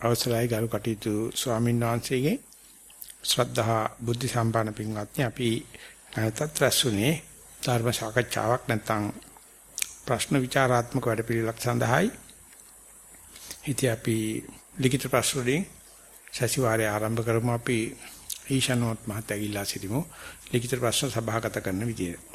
අවසරයි ගරු කටයුතු ස්වාමීන් වහන්සේගේ ශ්‍රද්ධා බුද්ධ සම්පන්න පින්වත්නි අපි නැවතත් රැස්ුනේ ධර්ම සාකච්ඡාවක් නැත්නම් ප්‍රශ්න විචාරාත්මක වැඩපිළිවෙලක් සඳහායි. ඉතින් අපි ලිඛිත ප්‍රශ්න වලින් සතිವಾರය ආරම්භ කරමු අපි ඊශානෝත් මහත්තයා ඉල්ලා සිටිමු ලිඛිත ප්‍රශ්න සභාගත කරන විදියට.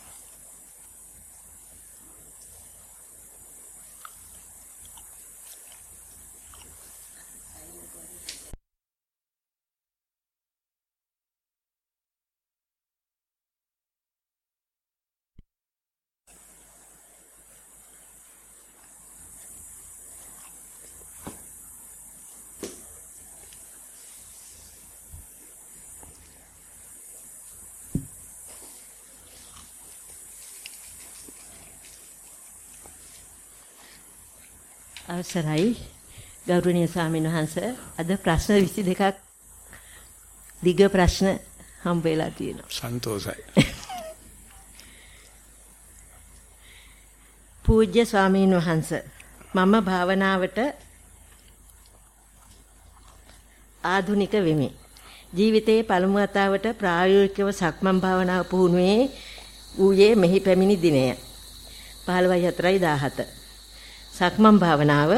අවසරයි ගෞරවනීය ස්වාමීන් වහන්ස අද ප්‍රශ්න 22ක් දිග ප්‍රශ්න හම්බ වෙලා තියෙනවා. සන්තෝසයි. පූජ්‍ය ස්වාමීන් වහන්ස මම භාවනාවට ආධුනික වෙමි. ජීවිතයේ පළමු වතාවට ප්‍රායෝගිකව සක්මන් භාවනාව පුහුණුවේ ඌයේ මෙහි පැමිණි දිනය. 15 4 17 සක්මන් භාවනාව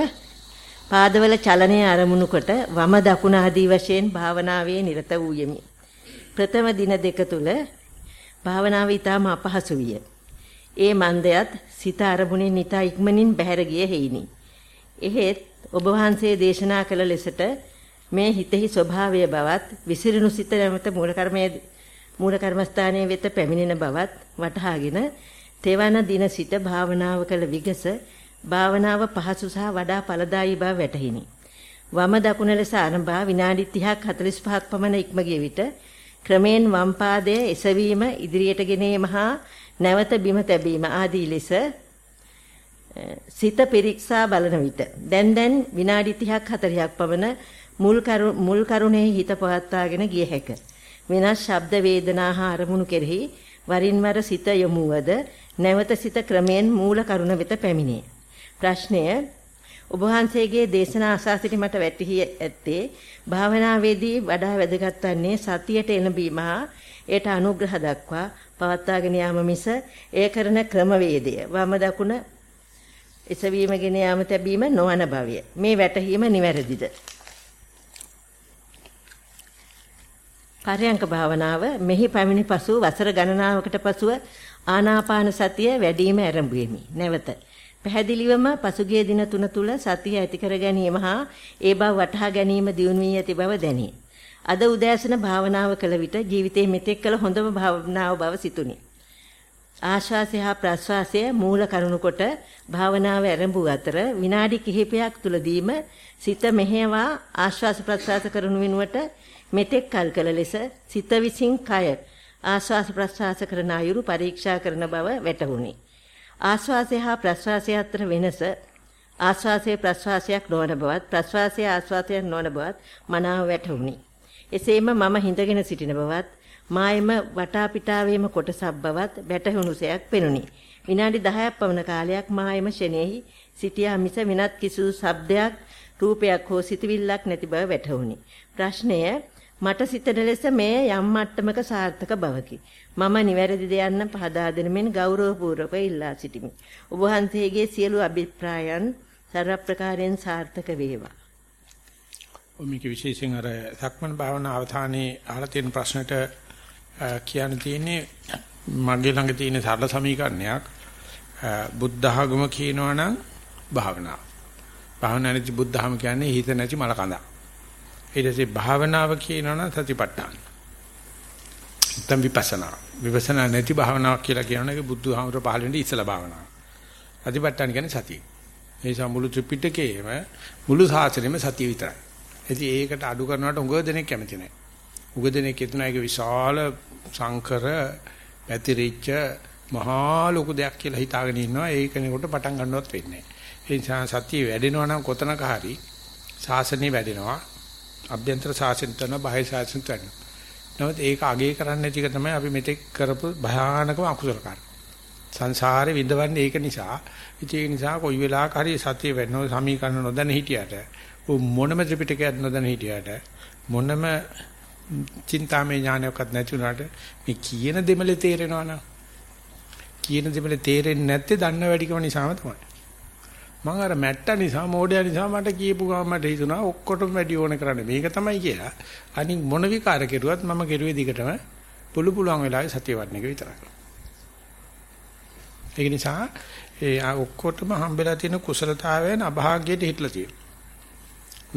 පාදවල චලනය අරමුණු කොට වම දකුණ ආදී වශයෙන් භාවනාවේ නිරත වූයෙමි. ප්‍රථම දින දෙක තුල භාවනාව ඊටම අපහසු විය. ඒ මන්දයත් සිත අරමුණෙන් ඊට ඉක්මනින් බැහැර ගිය හේිනි. එහෙත් ඔබ වහන්සේ දේශනා කළ ලෙසට මේ හිතෙහි ස්වභාවය බවත් විසිරුණු සිත නැමත මූල කර්මයේ මූල කර්මස්ථානයේ වෙත පැමිණෙන බවත් වටහාගෙන තෙවන දින සිට භාවනාව කළ විගස භාවනාව පහසු සහ වඩා ඵලදායී බව වැටහිනි. වම දකුණ ලෙස ආරම්භා විනාඩි 30ක් 45ක් පමණ ඉක්ම ගිය විට ක්‍රමෙන් වම් පාදයේ එසවීම ඉදිරියට ගෙනීම හා නැවත බිම තැබීම ආදී ලෙස සිත පිරික්සා බලන විට දැන් දැන් විනාඩි 30ක් 40ක් පමණ මුල් මුල් කරුණෙහි හිත පවත්වාගෙන ගිය හැක. වෙනස් ශබ්ද වේදනා හා අරමුණු කෙරෙහි වරින් වර සිත යොමුවද නැවත සිත ක්‍රමෙන් මූල කරුණ වෙත පැමිණේ. ප්‍රශ්නය ඔබ වහන්සේගේ දේශනා අසා සිටි මට වැටහි ඇත්තේ භාවනාවේදී වඩා වැදගත් වන්නේ සතියට එළඹීම හා ඒට අනුග්‍රහ දක්වා පවත්වාගෙන යාම මිස එය කරන ක්‍රමවේදය වම දකුණ එසවීමගෙන යාම තැබීම නොවන බවය. මේ වැටහීම නිවැරදිද? පරයන්ක භාවනාව මෙහි පැමිණි පසු වසර ගණනාවකට පසුව ආනාපාන සතිය වැඩිම ආරම්භ නැවත පැහැදිලිවම පසුගිය දින තුන තුල සතිය ඇති කර ගැනීම හා ඒ බව වටහා ගැනීම දියුණු වී ඇති බව දැනේ. අද උදෑසන භාවනාව කළ විට ජීවිතයේ මෙතෙක් කළ හොඳම භාවනාව බව සිතුනි. ආශ්වාසය හා ප්‍රශ්වාසය මූල කරුණු කොට භාවනාව ආරම්භ අතර විනාඩි කිහිපයක් තුලදීම සිත මෙහෙවා ආශ්වාස ප්‍රශ්වාස කරනු වෙනුවට මෙතෙක් කල් කළ ලෙස සිත විසින් කය ආශ්වාස ප්‍රශ්වාස කරන අයුරු පරීක්ෂා කරන බව වැටහුණි. ආශ්වාසය හා ප්‍රශ්වාසය අතර වෙනස ආශ්වාසයේ ප්‍රශ්වාසයක් නොවන බවත් ප්‍රශ්වාසයේ ආශ්වාසයක් නොවන බවත් මනාව වැටහුණි. එසේම මම හිඳගෙන සිටින බවත් මායම වටා පිටාවේම කොටසක් බවත් වැටහුණුසයක් පෙනුනි. විනාඩි 10ක් පමණ කාලයක් මායම ෂෙනෙහි සිටියා මිස වෙනත් කිසිදු ශබ්දයක් රූපයක් හෝ සිතවිල්ලක් නැති බව වැටහුණි. ප්‍රශ්නය මට සිතන ලෙස මේ යම් මට්ටමක සාර්ථක බවකි. මම නිවැරදි දෙයන්න පහදා දෙනමින් ගෞරවපූර්වක ඉල්ලා සිටිමි. ඔබ වහන්සේගේ සියලු අභිප්‍රායන් සර්ව ප්‍රකාරයෙන් සාර්ථක වේවා. මේක විශේෂයෙන් අර සක්මන් භාවනා අවධානයේ අහලා තියෙන ප්‍රශ්නට කියන්න තියෙන්නේ මගේ ළඟ තියෙන සරල සමීකරණයක් බුද්ධ ආගම කියනවා නම් භාවනාව. භාවනා නැති බුද්ධ ආගම කියන්නේ හිත නැති මල කඳක්. ඊට පස්සේ භාවනාව කියනවා නම් සතිපට්ඨාන. නැත්නම් විපස්සනා. විපස්සනා නැති භාවනාවක් කියලා කියනවානේ බුදුහාමර පහළ වෙන්නේ ඉස්සලා භාවනාව. අධිපට්ඨාන කියන්නේ සතිය. ඒ නිසා මුළු ත්‍රිපිටකයේම මුළු සාසනෙම සතිය විතරයි. ඉතින් ඒකට අඩු කරනවට උගව දෙනෙක් කැමති නැහැ. උගව දෙනෙක් හිතන එක විශාල සංකර පැතිරිච්ච මහා ලොකු දෙයක් කියලා හිතාගෙන ඉන්නවා. ඒක කෙනෙකුට පටන් ගන්නවත් වෙන්නේ නැහැ. ඒ නිසා සතිය වැඩෙනවා නම් කොතනක හරි සාසනෙ වැඩෙනවා. අභ්‍යන්තර සාසනෙ තන බාහිර සාසනෙ තන. නමුත් ඒක අගේ කරන්නේ නැති එක තමයි අපි මෙතෙක් කරපු භයානකම අකුසල කාර්ය. සංසාරේ විඳවන්නේ ඒක නිසා. ඉතින් ඒ නිසා කොයි වෙලාවක හරි සතිය වෙන්නව සමීකරණ නොදැන හිටියට මොනම ත්‍රිපිටකයක් නොදැන හිටියට මොනම චින්තාමය ඥානයක්වත් නැති වුණාට මේ කියන දෙමලේ තේරෙනවා නම් කියන දෙමලේ තේරෙන්නේ නැත්තේ දන්න වැඩිකම නිසාම තමයි. මම අර මැට්ටා නිසා මෝඩයා නිසා මට කියපු ගමන් මට හිතුණා ඔක්කොටම වැඩි ඕන කරන්නේ මේක තමයි කියලා. අනික මොන විකාර කෙරුවත් මම කෙරුවේ දිගටම පුළු පුළුවන් වෙලාවේ සතිය වඩන එක විතරයි. ඒක නිසා ඒ ඔක්කොටම හම්බෙලා තියෙන කුසලතාවයන් අභාග්‍යයට හිටලා තියෙනවා.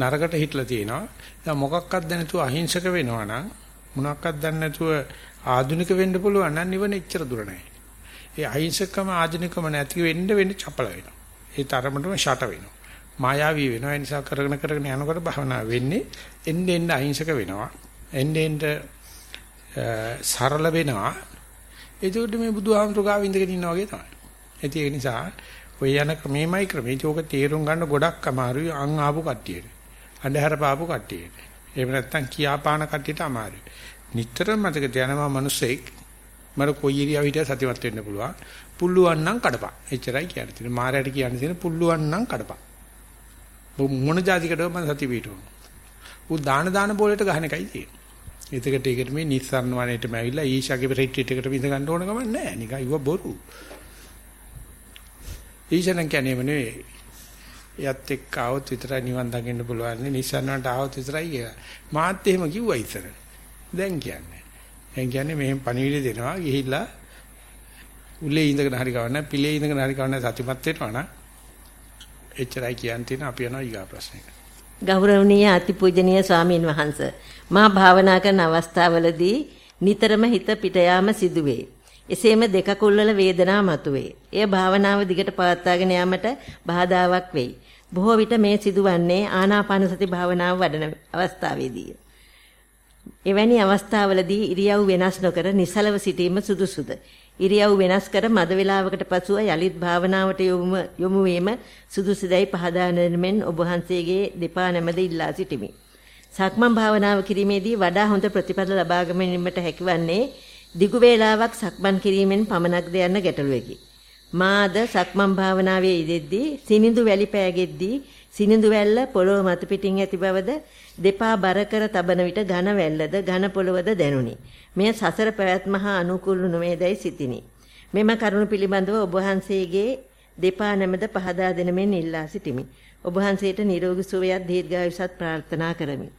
නරකට හිටලා තියෙනවා. දැන් මොකක්වත් දැන නැතුව අහිංසක වෙනවා නම් මොනක්වත් දන්නේ නැතුව ආධුනික වෙන්න පුළුවන් නම් නිවන එච්චර දුර නැහැ. ඒ අහිංසකම ආධුනිකම නැති වෙන්න වෙන්න චපල වෙනවා. ඒ තරමටම ෂට වෙනවා. මායාවී වෙනවා. ඒ නිසා කරගෙන කරගෙන යනකොට භවනා වෙන්නේ එන්න එන්න අහිංසක වෙනවා. එන්න එන්න සරල වෙනවා. එතකොට මේ බුදුහාමුදුරුවෝ ගාව ඉඳගෙන ඉන්නා වගේ තමයි. ඒක නිසා ඔය යන ක්‍රමෙමයි ක්‍රමේ. ඒක තේරුම් ගන්න ගොඩක් අමාරුයි අං ආපු කට්ටියට. අන්ධහර පාපු කට්ටියට. එහෙම නැත්නම් කියාපාන කට්ටියට අමාරුයි. නිතරම මතක තියානවා මිනිස්සෙක් මර කොයි ඉරියව් හිටිය සතිවත් වෙන්න පුළුවන්. පුල්ලුවන් නම් කඩපන්. එච්චරයි කියන්නේ. තියෙන මාරයට කියන්න තියෙන පුල්ලුවන් නම් කඩපන්. මොන જાතිකටද මම සතිය පිටවන. උ දාන දාන බෝලෙට ගහන එකයි තියෙන්නේ. එතකට ඒකට මේ නිස්සාරණ වණේටම ඇවිල්ලා ඊෂාගේ රිට්‍රීට් එකට විඳ ගන්න ඕන ගමන් නැහැ. නිකන් ඉව බොරු. ඊෂානම් කියන්නේ නෙවෙයි. එයත් එක්ක ආවොත් විතරයි නිවන් දකින්න පුළුවන්. නිස්සාරණට ආවොත් විතරයි කියලා. මාත් එහෙම කිව්වා ඉතර. දැන් කියන්නේ. දැන් කියන්නේ මෙහෙම පණිවිඩ දෙනවා ගිහිල්ලා උලේ ඉඳගෙන හරි කවන්න පිලේ ඉඳගෙන හරි කවන්න සතිපත් වෙනවා නම් එච්චරයි කියන්න තියෙන අපි යනවා ඊගා ප්‍රශ්නෙට. ගෞරවනීය අතිපූජනීය ස්වාමීන් වහන්ස මා භාවනා කරන අවස්ථාවලදී නිතරම හිත පිට යාම සිදුවේ. එසේම දෙකකුල් වල වේදනා මතුවේ. එය භාවනාව දිගට පවත්වාගෙන යාමට බාධාවක් වෙයි. බොහෝ විට මේ සිදුවන්නේ ආනාපාන සති භාවනාව වඩන අවස්ථාවේදී. එවැනි අවස්ථාවලදී ඉරියව් වෙනස් නොකර නිසලව සිටීම සුදුසුද? ඉරියව් වෙනස් කර මද වේලාවකට පසුව යලිත් භාවනාවට යොමු යොමු වීම සුදුසුදයි පහදා දෙනෙමින් ඔබ වහන්සේගේ දෙපා නැමද ඉල්ලා සිටිමි. සක්මන් භාවනාව කිරීමේදී වඩා හොඳ ප්‍රතිඵල ලබා ගැනීමට හැකිවන්නේ දිගු වේලාවක් සක්මන් කිරීමෙන් පමණක්ද යන්න ගැටලුවකි. මාද සක්මන් භාවනාවේ යෙදෙද්දී සිනිඳු වැලි පෑගෙද්දී සිනිඳු වැල්ල පොළොව මත පිටින් ඇති බවද දෙපා බර කර තබන විට ඝන වැල්ලද ඝන පොළවද දැනුනි. මෙය සසර පැවැත්ම හා අනුකූල නොවේදයි සිතිනි. මෙම කරුණ පිළිබඳව ඔබ වහන්සේගේ දෙපා නැමද පහදා දෙන මෙන් ඉල්ලා සිටිමි. ඔබ වහන්සේට නිරෝගී සුවයත් දීර්ඝායුෂත් ප්‍රාර්ථනා කරමි.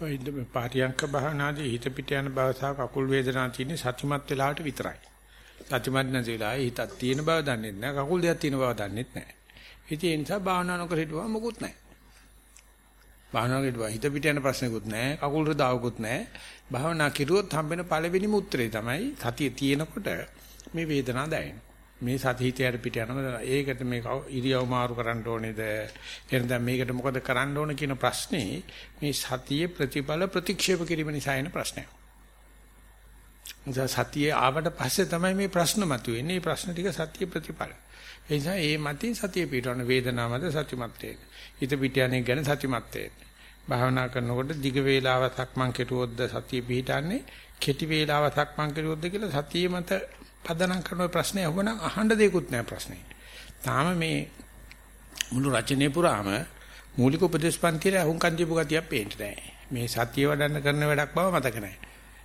ඔය ඉන්න පාටියංක බහනාදී හිත පිට යන බව සහ කකුල් වේදනා තියෙන සත්‍යමත් වෙලාවට විතරයි. සත්‍යමත් නැති වෙලාවේ හිතක් තියෙන බව දන්නේ නැහැ. කකුල් දෙයක් තියෙන බව දන්නේ නැහැ. ඉතින් ඒ නිසා භාවනා නොකර හිටුවා මොකුත් නැහැ. භාවනාවකට හිත පිට යන ප්‍රශ්නකුත් නැහැ. කකුල් රදාවකුත් නැහැ. භාවනා කිරුවොත් හම්බෙන පළවෙනිම උත්තරේ තමයි සතිය තියෙනකොට මේ වේදනාව දැනෙන. මේ සතිහිතයට පිට යනවා. ඒකට මේ ඉරියව් මාරු කරන්න ඕනේද? එහෙනම් මේකට මොකද කරන්න ඕන කියන ප්‍රශ්නේ මේ සතියේ ප්‍රතිඵල ප්‍රතික්ෂේප කිරීම නිසා එන ප්‍රශ්නයක්. සතියේ ආවට පස්සේ තමයි මේ ප්‍රශ්න මතුවෙන්නේ. මේ ප්‍රශ්න ටික සතිය ප්‍රතිඵල. ඒ නිසා මේ මතින් සතිය පිටවන වේදනාව මත සතිමත් වෙන්න. හිත පිට යන්නේ ගැන සතිමත් වෙන්න. භාවනා කරනකොට දිග වේලාවක් මං කෙරුවොත්ද සතිය පිටන්නේ කෙටි වේලාවක් මං කෙරුවොත්ද කියලා සතිය මත පදනම් කරන ප්‍රශ්නේ අහුවනම් අහන්න දෙයක්වත් නැහැ ප්‍රශ්නේ. තාම මේ මුළු රචනයේ පුරාම මූලික උපදේශ පන්තියේ අහුම්කන් දීපු ගතියක් පේන්නේ නැහැ. මේ සතිය වඩන්න කරන වැඩක් බව මතක නැහැ.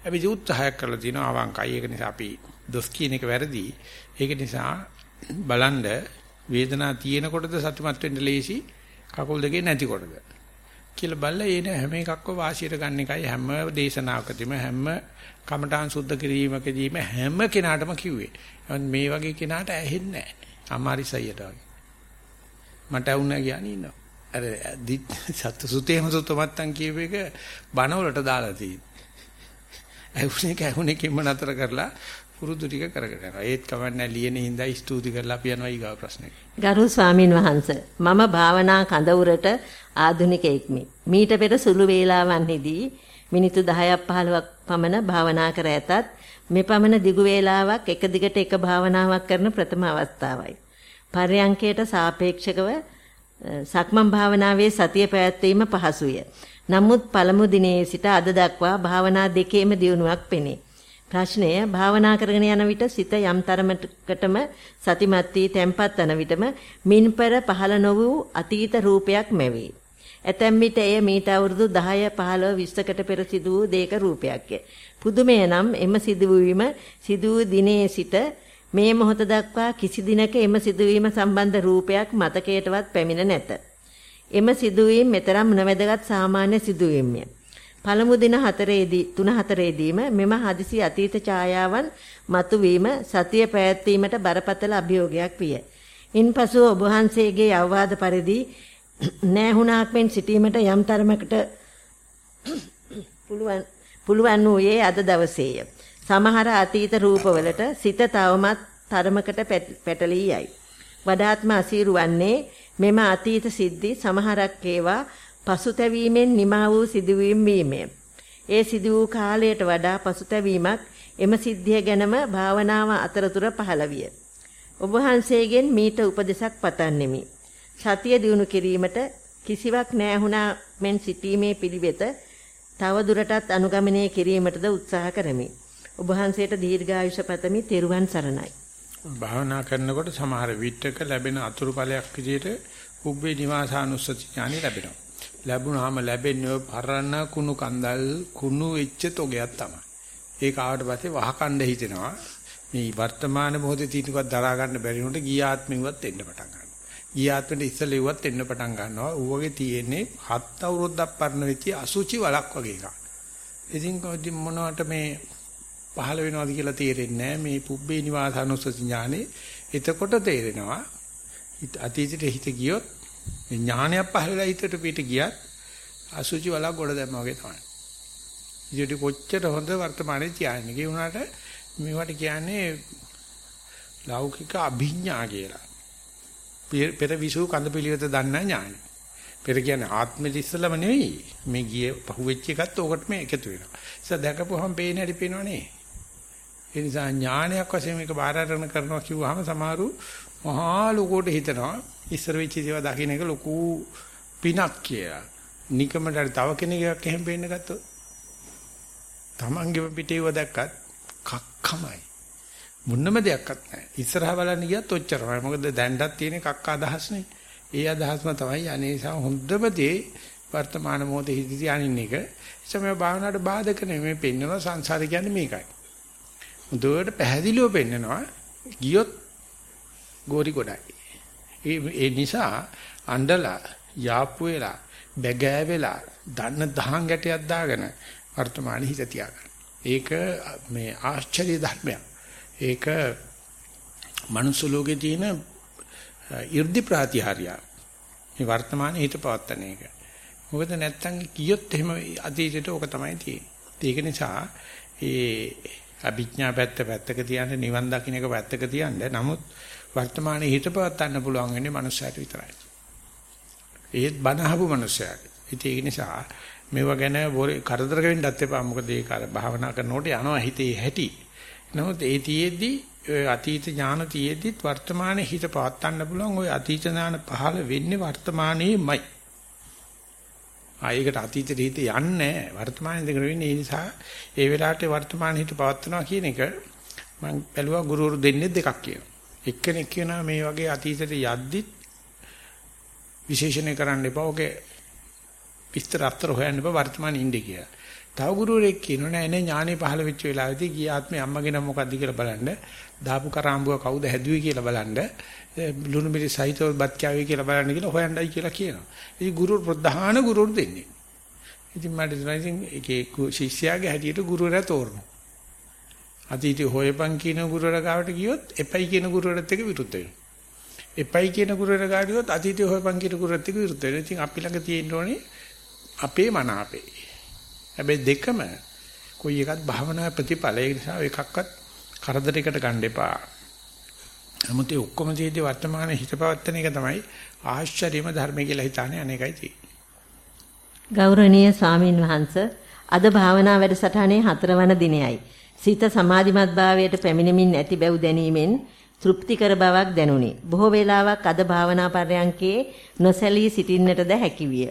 අපි උත්සාහයක් කරලා තිනවා අවංකයි. ඒක නිසා අපි දොස් කියන එක වැරදි. ඒක නිසා බලන්න වේදනාව තියෙනකොටද සතුටුමත් වෙන්න ලේසි කකුල් දෙකේ නැතිකොටද කියලා බලලා එන හැම එකක්ව වාසියට ගන්න එකයි හැම දේශනාවකදීම හැම කමඨාන් සුද්ධ කිරීමකදීම හැම කෙනාටම කිව්වේ. මේ වගේ කෙනාට ඇහෙන්නේ නැහැ. අමාරිසයියට වගේ. මට වුණා කියන්නේ ඉන්නවා. අර සත්තු සුතේම සුතමත්තන් කියව එක බනවලට දාලා තියෙන්නේ. ඇහුනේ කැහුනේ කිම්ම නතර කරලා පුරුදු ටික කරගෙන යනවා. ඒත් කවන්නේ ලියන හින්දා ස්තුති කරලා අපි යනවා ඊගා ප්‍රශ්නෙට. ගරු ස්වාමින් වහන්සේ මම භාවනා කඳවුරට ආධුනිකෙක්මි. මීට පෙර සුළු වේලාවන්හිදී මිනිත්තු 10ක් 15ක් පමණ භාවනා කර ඇතත් මේ පමණ දිගු වේලාවක් එක දිගට එක භාවනාවක් කරන ප්‍රථම අවස්ථාවයි. පර්යංකයට සාපේක්ෂකව සක්මන් භාවනාවේ සතිය පැවැත්වීම පහසුය. නමුත් පළමු දිනේ සිට අද දක්වා භාවනා දෙකේම දියුණුවක් පෙනේ. ප්‍රශ්නය භාවනා කරගෙන යන විට සිත යම් තරමකටම සතිමත් වී තැම්පත් වන විටම මින්පර පහළ නො වූ අතීත රූපයක් මැවේ. ඇතැම් විට එය මීට අවුරුදු 10 15 20කට පෙර සිදු වූ දේක රූපයක්ය. පුදුමය නම් එම සිදුවීම සිදු වූ දිනේ සිට මේ මොහොත දක්වා කිසි දිනක එම සිදුවීම සම්බන්ධ රූපයක් මතකයටවත් පැමිණ නැත. එම සිදුවීම මෙතරම් නොවැදගත් සාමාන්‍ය සිදුවීම්ය. පළමු දින 4ේදී 3 4ේදීම මෙම හදිසි අතීත ඡායාවන් මතුවීම සතිය පැවැත්වීමට බරපතල අභියෝගයක් විය. ඉන්පසු ඔබ වහන්සේගේ අවවාද පරිදි නෑහුණාක් මෙන් සිටීමට යම් තරමකට පුළුවන් පුළුවන් වූයේ අද දවසේය. සමහර අතීත රූපවලට සිත තවමත් තරමකට පැටලී යයි. වඩාත්ම අසීරු වන්නේ මෙම අතීත සිද්ධි සමහරක් ඒවා පසුතැවීමෙන් නිමා වූ සිදුවීම් වීමය. ඒ සිදු වූ කාලයට වඩා පසුතැවීමක් එම සිද්ධිය ගැනම භාවනාව අතරතුර පහළ විය. ඔබ වහන්සේගෙන් මීට උපදෙසක් පතන්නෙමි. සතිය දිනු කිරීමට කිසිවක් නැහුණා මෙන් සිටීමේ පිළිවෙත තව දුරටත් අනුගමනය කිරීමටද උත්සාහ කරමි. ඔබ වහන්සේට දීර්ඝායුෂ පතමි. තෙරුවන් සරණයි. භාවනා කරනකොට සමහර විටක ලැබෙන අතුරුඵලයක් විදිහට උබ්බේ නිවාසානුස්සති ඥානෙ ලැබෙනවා. ලැබුණාම ලැබෙන්නේ පරණ කුණු කන්දල් කුණු වෙච්ච තොගයක් තමයි. ඒක ආවට පස්සේ වහකණ්ඩ හිතෙනවා. මේ වර්තමාන මොහොතේ තියෙනකක් දරා ගන්න බැරි වුණොත් ගිය ආත්මෙවත් එන්න පටන් ගන්නවා. ගිය ආත්මෙට ඉස්සෙල්ලෙවත් එන්න පටන් ගන්නවා. ඌ වගේ තියෙන්නේ හත් අවුරුද්දක් පරණ වෙච්ච අසුචි වලක් වගේ එකක්. ඉතින් මොනවට මේ පහළ වෙනවද කියලා තේරෙන්නේ නැහැ. මේ පුබ්බේ නිවාසානුස්සති ඥානේ එතකොට තේරෙනවා. අතීතයට හිත ගියොත් ඥානයක් පහළ වෙලා හිතට පිට ගියත් අසුචි වලක් ගොඩ දැම්මා වගේ තමයි. ඉතින් කොච්චර හොඳ වර්තමානයේ තියාන්නේ. ඒ වුණාට මේවට කියන්නේ ලෞකික අභිඥා කියලා. පෙර විසු කඳ පිළිවෙත දන්නා ඥානයි. පෙර කියන්නේ ආත්මෙ ඉස්සලම නෙවෙයි. මේ ගියේ පහුවෙච්ච එකත් ඕකට මේ එකතු වෙනවා. ඒක දැකපුවහම පේන හැටි පේනවනේ. ඒ නිසා ඥානයක් වශයෙන් මේක බාර අරගෙන කරනවා කිව්වහම සමහරු මහා ලෝකෝට හිතනවා ඉස්සර වෙච්ච දේවල් දකින්න එක ලොකු පිනක් කියලා. නිකමට තව කෙනෙක්ගේ එහෙම පේන්න ගත්තොත් තමන්ගේ පිටේව දැක්කත් කක්කමයි. මුන්නම දෙයක්වත් නැහැ. ඉස්සරහා බලන්න ගියත් ඔච්චරමයි. මොකද දැන්ටත් තියෙන කක්ක අදහස්නේ. ඒ අදහස්ම තමයි අනේසා හොඳම දේ වර්තමාන මොහොතේ හිත තියානින්න එක. එසම භාවනාවට බාධක නෙමෙයි පෙන්වන සංසාරය කියන්නේ මේකයි. හොඳට පැහැදිලිව පෙන්නනවා ගියොත් ගෝරි ගොඩයි. ඒ ඒ නිසා අඬලා යාප්පු වෙලා බැගෑ වෙලා දන්න දහං ගැටයක් දාගෙන වර්තමාන හිත තියාගන්න. ඒක මේ ආශ්චර්ය ධර්මයක්. ඒක මනුස්ස ලෝකේ තියෙන 이르දි ප්‍රාතිහාර්ය. මේ වර්තමාන හිත පවත්තන එක. මොකද නැත්තම් කියොත් එහෙම අතීතයට ඕක තමයි තියෙන්නේ. ඒක නිසා ඒ අභිඥා පැත්ත පැත්තක තියන්න නිවන් දකින්න එක පැත්තක තියන්න. නමුත් වර්තමානයේ හිත පවත්වන්න පුළුවන් වෙන්නේ මනුස්සයට විතරයි. ඒත් බනහපු මනුස්සයාට. ඉතින් ඒක නිසා මේවා ගැන කරදර වෙන්නත් එපා. මොකද ඒක අර භාවනා කරනකොට යනවා හිතේ හැටි. නමුත් ඒ තියේදී ඔය අතීත ඥාන තියේදීත් වර්තමානයේ හිත පවත්වන්න පුළුවන්. ওই අතීත ඥාන පහළ වෙන්නේ වර්තමානයේමයි. ආයකට අතීතෙට හිත යන්නේ වර්තමානයේ දෙකර වෙන්නේ ඒ නිසා ඒ වෙලාවට වර්තමාන හිත පවත්වනවා කියන එක මම බැලුවා ගුරුවරු දෙන්නේ දෙකක් කියනවා. එක්කෙනෙක් කියනවා මේ වගේ අතීතයට යද්දිත් විශේෂණය කරන්න එපා. ඔගේ විස්තර අතර හොයන්න එපා වර්තමානයේ ඉන්නේ කියලා. තව ගුරුවරයෙක් කියනවා නෑ නේ ඥානෙ පහළ වෙච්ච වෙලාවෙදී ගිය ආත්මේ අම්මගේ නම මොකද්ද කියලා බලන්න. දාපු කරාම්බුව කවුද හැදුවේ කියලා බලන්න. ලුණු මිරි සහිතව බත් කෑවේ කියලා බලන්න කියලා හොයන්නයි කියලා කියනවා. ඉතින් ගුරු ප්‍රධාන ගුරුවරු දෙන්නේ. ඉතින් මට ඉතින් ඒකේ ශිෂ්‍යයාගේ හැටියට ගුරුවරයා තෝරනවා. අතීතේ හොයපන් කියන ගුරුවරයා ගාවට ගියොත් එපයි කියන ගුරුවරයාත් එක්ක විරුද්ධ වෙනවා. එපයි කියන ගුරුවරයා ගාවට ගියොත් අතීතේ හොයපන් කියන ගුරුවරයාත් එක්ක විරුද්ධ වෙනවා. ඉතින් අපි ළඟ තියෙන්න ඕනේ අපේ මන අපේ. හැබැයි දෙකම කොයි එකත් භාවනා ප්‍රතිඵල ඒ නිසා එකක්වත් කරදරයකට ගන්න එපා. නමුත් ඒ ඔක්කොම තියෙද්දි වර්තමානයේ හිත පවත්තන එක තමයි ආශ්චර්යම ධර්මය කියලා හිතන්නේ අනේකයි තියෙන්නේ. ගෞරවනීය ස්වාමින් වහන්සේ අද භාවනා වැඩසටහනේ හතරවන දිනයයි. සිත සමාධිමත් භාවයට පැමිණෙමින් ඇති බැව් දැනීමෙන් තෘප්තිකර බවක් දැනුනි. බොහෝ වේලාවක් අද භාවනා පර්යංකේ නොසැලී සිටින්නටද හැකියිය.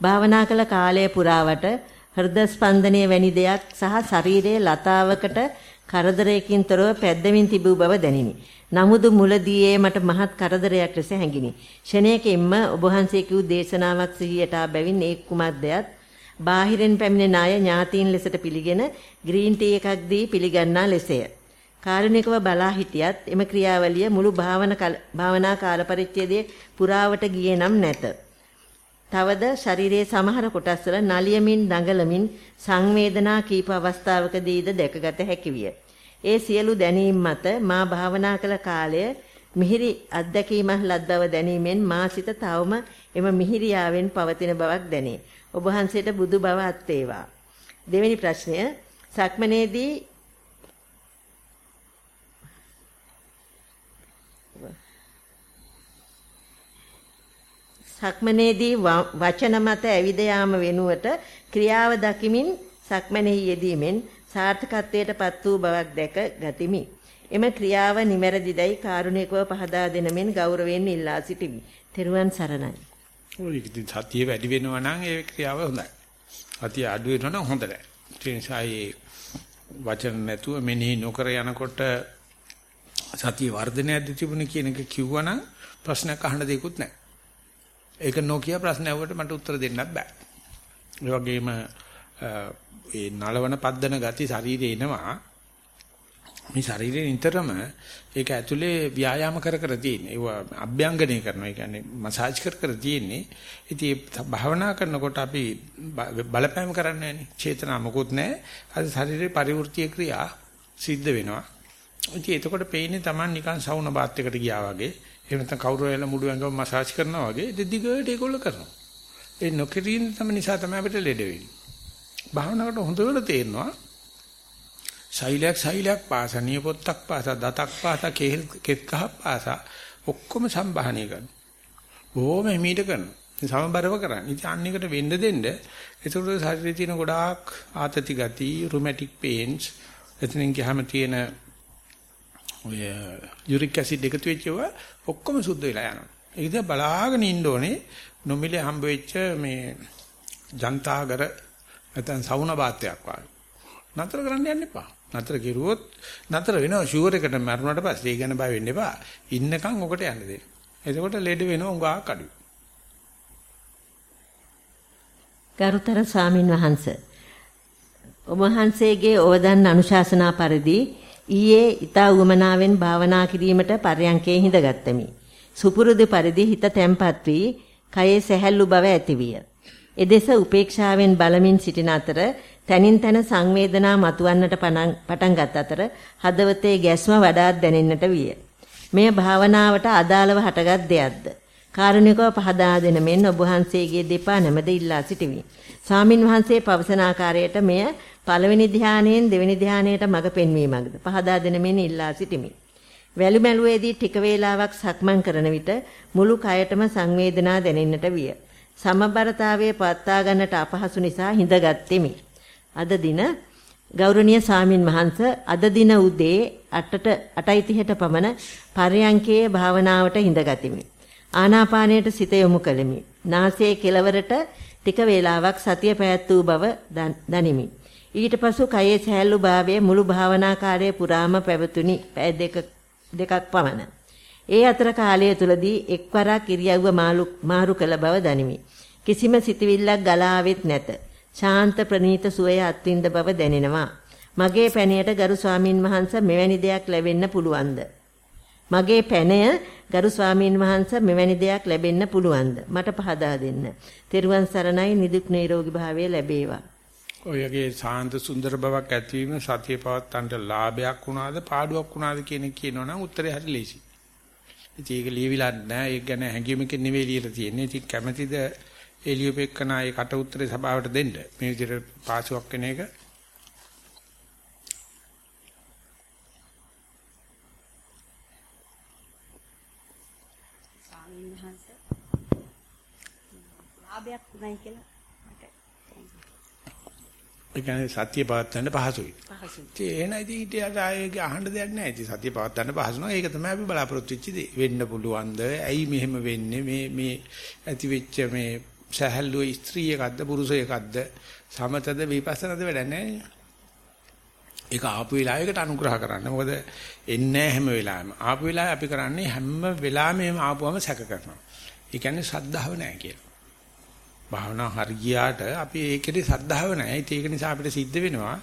භාවනා කළ කාලය පුරාවට හෘද ස්පන්දනයේ වැනි දෙයක් සහ ශරීරයේ ලතාවකට කරදරයකින් තොරව පැද්දමින් තිබූ බව දැනිනි. නමුදු මුලදී මට මහත් කරදරයක් ලෙස හැඟිනි. ෂණයකින්ම ඔබ වහන්සේ කිව් දේශනාවක් සිහියට ආ බැවින් ඒ කුමක්දයත් බාහිරින් පැමිණෙන අය ඥාතීන් ලෙසට පිළිගෙන ග්‍රීන් ටී එකක් දී පිළිගන්නා ලෙසය. කාරුණිකව බලා හිටියත් එම ක්‍රියාවලිය මුළු භාවනා කාල පරිච්ඡේදයේ පුරාවට ගියේ නම් නැත. තවද ශරීරයේ සමහර කොටස්වල නලියමින් දඟලමින් සංවේදනා කීප අවස්ථාවකදීද දැකගත හැකි විය. ඒ සියලු දැනීම් මත මා භාවනා කළ කාලය මිහිරි අත්දැකීමක් ලද බව දැනීමෙන් මා සිත තවම එම මිහිරියාවෙන් පවතින බවක් දැනේ. ඔබ වහන්සේට බුදු බව අත් වේවා. දෙවෙනි ප්‍රශ්නය සක්මනේදී සක්මනේදී වචන මත ඇවිද යාම වෙනුවට ක්‍රියාව දකිමින් සක්මනේහි යෙදීමෙන් සාර්ථකත්වයටපත් වූ බවක් දැක ගතිමි. එම ක්‍රියාව නිමැරදිදයි කාරුණිකව පහදා දෙනමින් ගෞරවයෙන් ඉල්ලා සිටිමි. තෙරුවන් සරණයි. ඔය ඉතින් සතිය වැඩි වෙනවා නම් ඒ ක්‍රියාව හොඳයි. සතිය අඩු වෙනවා නම් හොඳ නැහැ. ඒ නිසා ඒ වචන නැතුව මෙනෙහි නොකර යනකොට සතිය වර්ධනයක්ද තිබුණේ කියන එක කිව්වනම් ප්‍රශ්නයක් අහන්න දෙයක්වත් නැහැ. ඒක නොකිය ප්‍රශ්න ඇහුවට මට උත්තර දෙන්නත් බෑ. ඒ වගේම ඒ නලවන පද්දන ගති ශරීරේ එනවා. මේ ශරීරේ නිතරම ඒක ඇතුලේ ව්‍යායාම කර කර තියෙන. ඒව අභ්‍යංගනය කරනවා. ඒ කියන්නේ මසාජ් කර කර තියෙන්නේ. ඉතින් භාවනා කරනකොට අපි බලපෑම් කරන්නේ නැහැනේ. චේතනා මොකුත් නැහැ. අද ශරීරේ පරිවෘත්තීය ක්‍රියා සිද්ධ වෙනවා. ඉතින් එතකොට පේන්නේ Taman නිකන් සවුන බාත් එකට ගියා වගේ. එහෙම නැත්නම් කවුරු වෙලා මුඩු ඇඟම මසාජ් කරනවා වගේ දිගට ඒගොල්ලෝ කරනවා. ඒ නොකිරීම තම නිසා තමයි අපිට ලෙඩ වෙන්නේ. භාවනාවට හොඳට තේරෙනවා. ශෛලයක් ශෛලයක් පාස නියපොත්තක් පාස දතක් පාස කෙස් කහ පාස ඔක්කොම සම්බාහනය කරනවා. බොහොම හිමීට කරනවා. සමබරව කරන්නේ. ඉතින් අන්න එකට වෙන්න දෙන්න ඒකට ශරීරයේ තියෙන ගොඩාක් ආතති ගති, රුමැටික් පේන්ස්, එතනින් ගියාම තියෙන ඔය යුරික් ඇසිඩ් එකතු වෙච්ච ඒවා ඔක්කොම සුද්ධ වෙලා යනවා. ඒක දිහා බලාගෙන ඉන්න ඕනේ නොමිලේ හම්බ වෙච්ච මේ ජන්තාගර නැත්නම් සවුන බාත්‍යක් වගේ. නතර කරන්න යන්න එපා. නතර කෙරුවොත් නතර වෙනවා ෂුවර් එකට මරුණාට පස්සේ ඒ ගැන බය වෙන්න එපා. ඉන්නකම් ඔකට යන්න දෙන්න. එතකොට ලෙඩ වෙනවා උඟා කඩු. ගරුතර ස්වාමින් වහන්සේ ඔබ වහන්සේගේ ඕදන් අනුශාසනා පරිදි ඊයේ ඊතා උමනාවෙන් භාවනා කිරීමට පරයන්කේ හිඳගත්තමි. සුපුරුදු පරිදි හිත තැම්පත් වී කයේ සැහැල්ලු බව ඇතිවිය. එදෙස උපේක්ෂාවෙන් බලමින් සිටින අතර තනින් තන සංවේදනා මතුවන්නට පටන් ගත් අතර හදවතේ ගැස්ම වඩාත් දැනෙන්නට විය. මෙය භාවනාවට අදාළව හටගත් දෙයක්ද? කාරුණිකව පහදා දෙන මෙන් ඔබ වහන්සේගේ දෙපා නැමද ඉල්ලා සිටිමි. ස්වාමින් වහන්සේ පවසන ආකාරයට මෙය පළවෙනි ධානයෙන් දෙවෙනි ධානයට මඟ පෙන්වීමක්ද පහදා දෙන මෙන් ඉල්ලා සිටිමි. වැලි මැලුවේදී ටික වේලාවක් සක්මන් කරන විට මුළු කයටම සංවේදනා දැනෙන්නට විය. සමබරතාවයේ පවත්වා ගන්නට අපහසු නිසා හිඳගත්ෙමි. අද දින ගෞරවනීය සාමින් මහන්ස අද දින උදේ 8ට 8:30ට පමණ පරයන්කේ භාවනාවට හිඳගතිමි. ආනාපානයට සිත යොමු කළෙමි. නාසයේ කෙළවරට ටික වේලාවක් සතිය පැවැත් වූ බව දනිමි. ඊට පසු කයේ සහැල්ලු භාවය මුළු භාවනා කාර්යය පුරාම පැවතුනි. පැය දෙක දෙකක් පමණ. ඒ අතර කාලය තුලදී එක්වරක් ඉරියව්ව මාරු කළ බව දනිමි. කිසිම සිතවිල්ලක් ගලා ආවෙත් නැත. ශාන්ත ප්‍රනීත සුවය අත්විඳ බව දැනෙනවා. මගේ පැණයට ගරු ස්වාමින් වහන්සේ මෙවැනි දෙයක් ලැබෙන්න පුළුවන්ද? මගේ පැණය ගරු ස්වාමින් වහන්සේ මෙවැනි දෙයක් ලැබෙන්න පුළුවන්ද? මට පහදා දෙන්න. තෙරුවන් සරණයි නිදුක් නිරෝගී භාවය ලැබේවා. ඔයගේ සාන්ත සුන්දර බවක් ඇතිවීම සතිය පවත්තන්ට ලාභයක් වුණාද පාඩුවක් වුණාද කියන එක කියනවනම් උත්තරේ හරි ලේසි. ඉතින් ඒක ලියවිලා නැහැ. ඒක ගැන හැඟීමකින් නෙවෙයි ලියලා තියෙන්නේ. ඉතින් කැමැතිද එළියපෙකනා ඒ කට උත්තරේ සභාවට දෙන්න. මේ විදිහට පාසුවක් වෙන එක. ලාභයක් උනායි කියලා ඒ කියන්නේ සත්‍ය පවත්වන්න පහසුයි. පහසුයි. ඒ එන ඉතින් ඊට ආයේ අහන්න දෙයක් නැහැ. ඉතින් සත්‍ය පවත්වන්න පහසු නෝ. ඒක තමයි අපි බලාපොරොත්තු වෙච්ච දේ. වෙන්න පුළුවන්ද? ඇයි මෙහෙම වෙන්නේ? මේ මේ ඇති වෙච්ච මේ සහැල්ලුව ස්ත්‍රී එකක්ද පුරුෂ එකක්ද? සමතද විපස්සනාද වැඩ නැහැ. ඒක ආපු වෙලාවයකට අනුග්‍රහ කරන්න. මොකද එන්නේ හැම වෙලාවෙම. ආපු වෙලාවේ අපි කරන්නේ හැම වෙලාවෙම ආපුවම සැක කරනවා. ඒ කියන්නේ ශ්‍රද්ධාව නැහැ කියලා. භාවනා හරියට අපි ඒකේ ශ්‍රද්ධාව නැහැ. ඒක නිසා අපිට සිද්ධ වෙනවා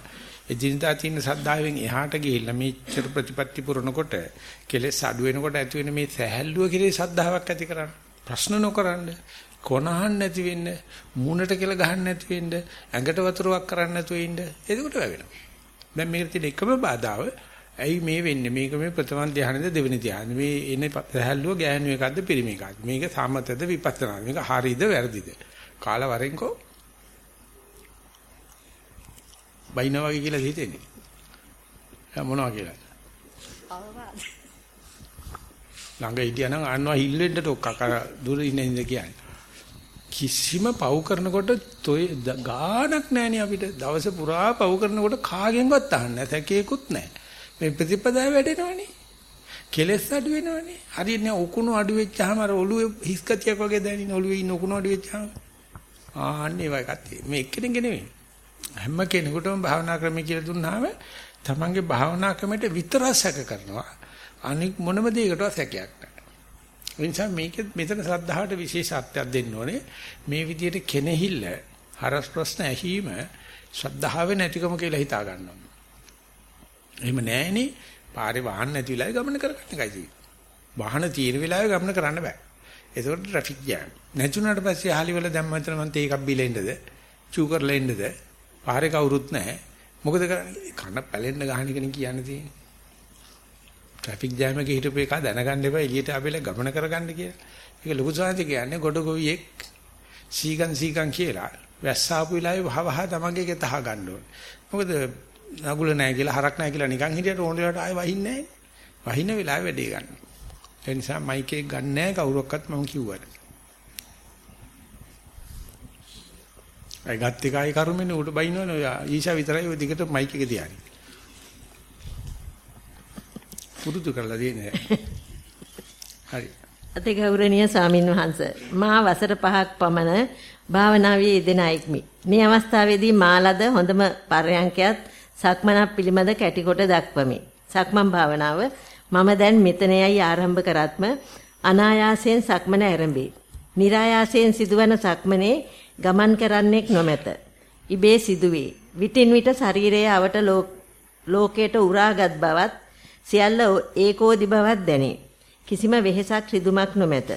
එදිනදා තියෙන ශ්‍රද්ධාවෙන් එහාට ගිහිල්ලා මේච්චර ප්‍රතිපත්ති පුරනකොට කෙලෙස් අඩු වෙනකොට ඇති වෙන මේ සැහැල්ලුව කෙරේ ශ්‍රද්ධාවක් ඇති කරන්න. ප්‍රශ්න නොකරන්න. කොනහන් නැති වෙන්න, මූණට කියලා ගහන්න නැති වෙන්න, ඇඟට වතුරක් කරන්න නැතුව ඉන්න. එතකොට වැවෙනවා. දැන් මේකට තියෙන එකම බාධාව ඇයි මේ වෙන්නේ? මේක මේ ප්‍රථම ධානයද දෙවෙනි ධානය. මේ එනේ සැහැල්ලුව ගෑනු එකක්ද පිරිමි එකක්ද? මේක සමතද විපස්සනාද? මේක හරිද වැරදිද? කාලා වරෙන්කෝ බයිනා වගේ කියලා හිතෙන්නේ. මොනවා කියලා? අවවාද. ළඟ හිටියනම් අන්නවා හිල්ලෙන්න ටොක්ක කර දුර ඉන්න ඉඳ කියන්නේ. කිසිම පව් කරනකොට toy ගානක් නැහනේ අපිට. දවස පුරා පව් කරනකොට කාගෙන්වත් අහන්න නැහැ. සැකේකුත් නැහැ. මේ ප්‍රතිපදාව වැඩෙනවනේ. කෙලස් අඩු වෙනවනේ. හරියට නේ උකුණු අඩු වෙච්චාම අර ඔළුවේ හිස් කතියක් වගේ දැනෙන ඔළුවේ ඉන්න උකුණු අඩු වෙච්චාම ආන්නේ වගේ කතිය. මේ එක්කෙනෙක් නෙවෙයි. හැම කෙනෙකුටම භාවනා ක්‍රමය කියලා දුන්නාම තමන්ගේ භාවනා ක්‍රමයට විතරක් සැක කරනවා. අනික මොනම දෙයකටවත් සැකයක් නැහැ. ඒ නිසා මේක මෙතන ශ්‍රද්ධාවට විශේෂත්වයක් දෙන්න ඕනේ. මේ විදිහට කෙනෙහිල්ල හරස් ප්‍රශ්න ඇහිීම ශ්‍රද්ධාවේ නැතිකම කියලා හිතා ගන්නවා. එහෙම නැහෙනේ. පාරේ වාහන නැති වෙලාවේ ගමන කරගන්න එකයි තියෙන්නේ. වාහන තියෙන වෙලාවේ ගමන කරන්න බෑ. ඒකට ට්‍රැෆික් ජෑම්. නැතුණාට පස්සේ ආලි වල දැම්ම හිතන මන්ට ඒකක් බිලෙන්නද? චූ කරලා එන්නද? පාරේ කවුරුත් නැහැ. මොකද කරන්නේ? කන පැලෙන්න ගහන එකනේ කියන්න තියෙන්නේ. ට්‍රැෆික් ජෑම් එකේ හිටපු එක දැනගන්න එපා එළියට ආපෙලා ගමන කරගන්න කියලා. ඒක ලොකු සාංශ කියන්නේ ගොඩ ගොවියෙක් සීගන් සීගන් කියලා වැස්සාපු වෙලාවේ වහවහ තමන්ගේ ගෙත අහ ගන්න ඕනේ. මොකද නගුල නැහැ කියලා හරක් නැහැ කියලා නිකන් හිටියට ඕන වෙලාවට ආයෙ වහින්නේ නැහැ. වහින වෙලාවේ වැඩේ ගන්න. ඒ නිසා මයික් එක ගන්න නැහැ කවුරක්වත් මම කිව්වට. අය ගත්ත එකයි කරුමෙන්නේ උඩ බයින්නවනේ ඔය ඊෂා විතරයි ඔය දිගට මයික් එක තියාගෙන. පුරුදු කරලා දෙන්නේ. හරි. අති ගෞරවනීය ස්වාමින් වහන්සේ මා වසර 5ක් පමණ භාවනාවේ යෙදෙන අයෙක්මි. මේ අවස්ථාවේදී මාලද හොඳම පරයන්කයත් සක්මනක් පිළිබඳ කැටිකොට දක්වමි. සක්මන් භාවනාව මම දැන් මෙතනයි ආරම්භ කරත්ම අනායාසයෙන් සක්මන ආරම්භේ. નિરાයාසයෙන් සිදුවන සක්මනේ ගමන් කරන්නෙක් නොමැත. ඉබේ සිදුවේ. විටින් විට ශරීරයේ අවට ලෝකයට උරාගත් බවත් සියල්ල ඒකෝදි බවක් දැනේ. කිසිම වෙහෙසක් රිදුමක් නොමැත.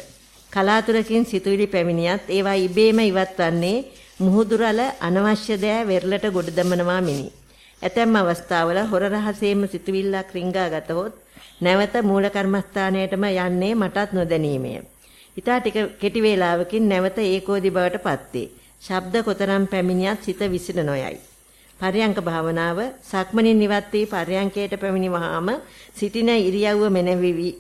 කලාතුරකින් සිතුවිලි පැමිණියත් ඒවා ඉබේම ඉවත් වන්නේ මුහුදුරල අනවශ්‍ය දෑ වෙරළට ගොඩ දමනවා මිනි. ඇතැම් අවස්ථාවල හොර රහසේම සිතුවිල්ලක් රිංගා ගතහොත් නැවත මූල කර්මස්ථානයටම යන්නේ මටත් නොදැනීමය. ඊට ටික කෙටි වේලාවකින් නැවත ඒකෝදි බවට පත්වේ. ශබ්ද කොතරම් පැමිණියත් සිත විසිර නොයයි. පර්යංක භාවනාව සක්මණින් නිවත් වී පර්යංකයට පැමිණිවහම සිටින ඉරියව්ව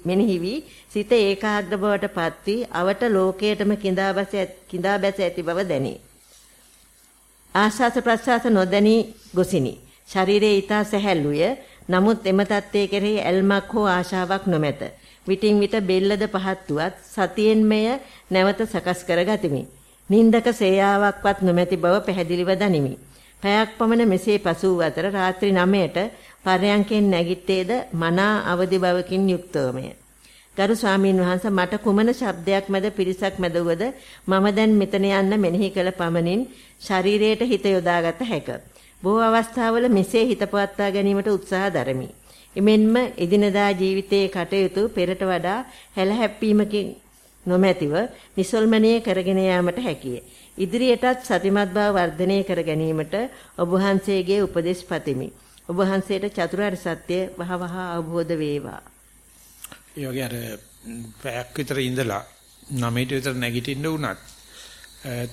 මෙනෙහි වී සිත ඒකාග්‍ර බවට පත් වී අවට ලෝකයටම කිඳා බැස ඇති බව දැනේ. ආස්වාස ප්‍රස්වාස නොදැනී ගොසිනි. ශරීරයේ ඊතා සැහැල්ලුය. නමුත් එම தත්ත්වයේ කෙරෙහි ඇල්මක් හෝ ආශාවක් නොමැත. විටින් විට බෙල්ලද පහත් වුවත් සතියෙන් මෙය නැවත සකස් කර ගතිමි. නින්දක සේයාවක්වත් නොමැති බව පැහැදිලිව දනිමි. පැයක් පමණ මෙසේ පසු වූ අතර රාත්‍රී 9ට පරයන්කෙන් නැගිට්ටේද මනා අවදි බවකින් යුක්තවමය. ගරු ස්වාමීන් වහන්සේ මට කුමන ශබ්දයක් මැද පිරිසක් මැද වුවද මම දැන් මෙතන යන්න මෙනෙහි කළ පමණින් ශරීරයට හිත යොදාගත හැක. බොහෝ අවස්ථාවල මෙසේ හිත පවත්වා ගැනීමට උත්සාහ දරමි. එමෙන්ම එදිනදා ජීවිතයේ කටයුතු පෙරට වඩා හැලහැප්පීමකින් නොමැතිව නිසල්මනීය කරගෙන යාමට හැකිය. ඉදිරියටත් සතිමත් බව වර්ධනය කර ගැනීමට ඔබ වහන්සේගේ උපදෙස් පතමි. ඔබ වහන්සේට චතුරාර්ය සත්‍ය වහවහ අවබෝධ වේවා. ඒ වගේ අර පැයක් විතර ඉඳලා නමයට විතර නැගිටින්න උනත්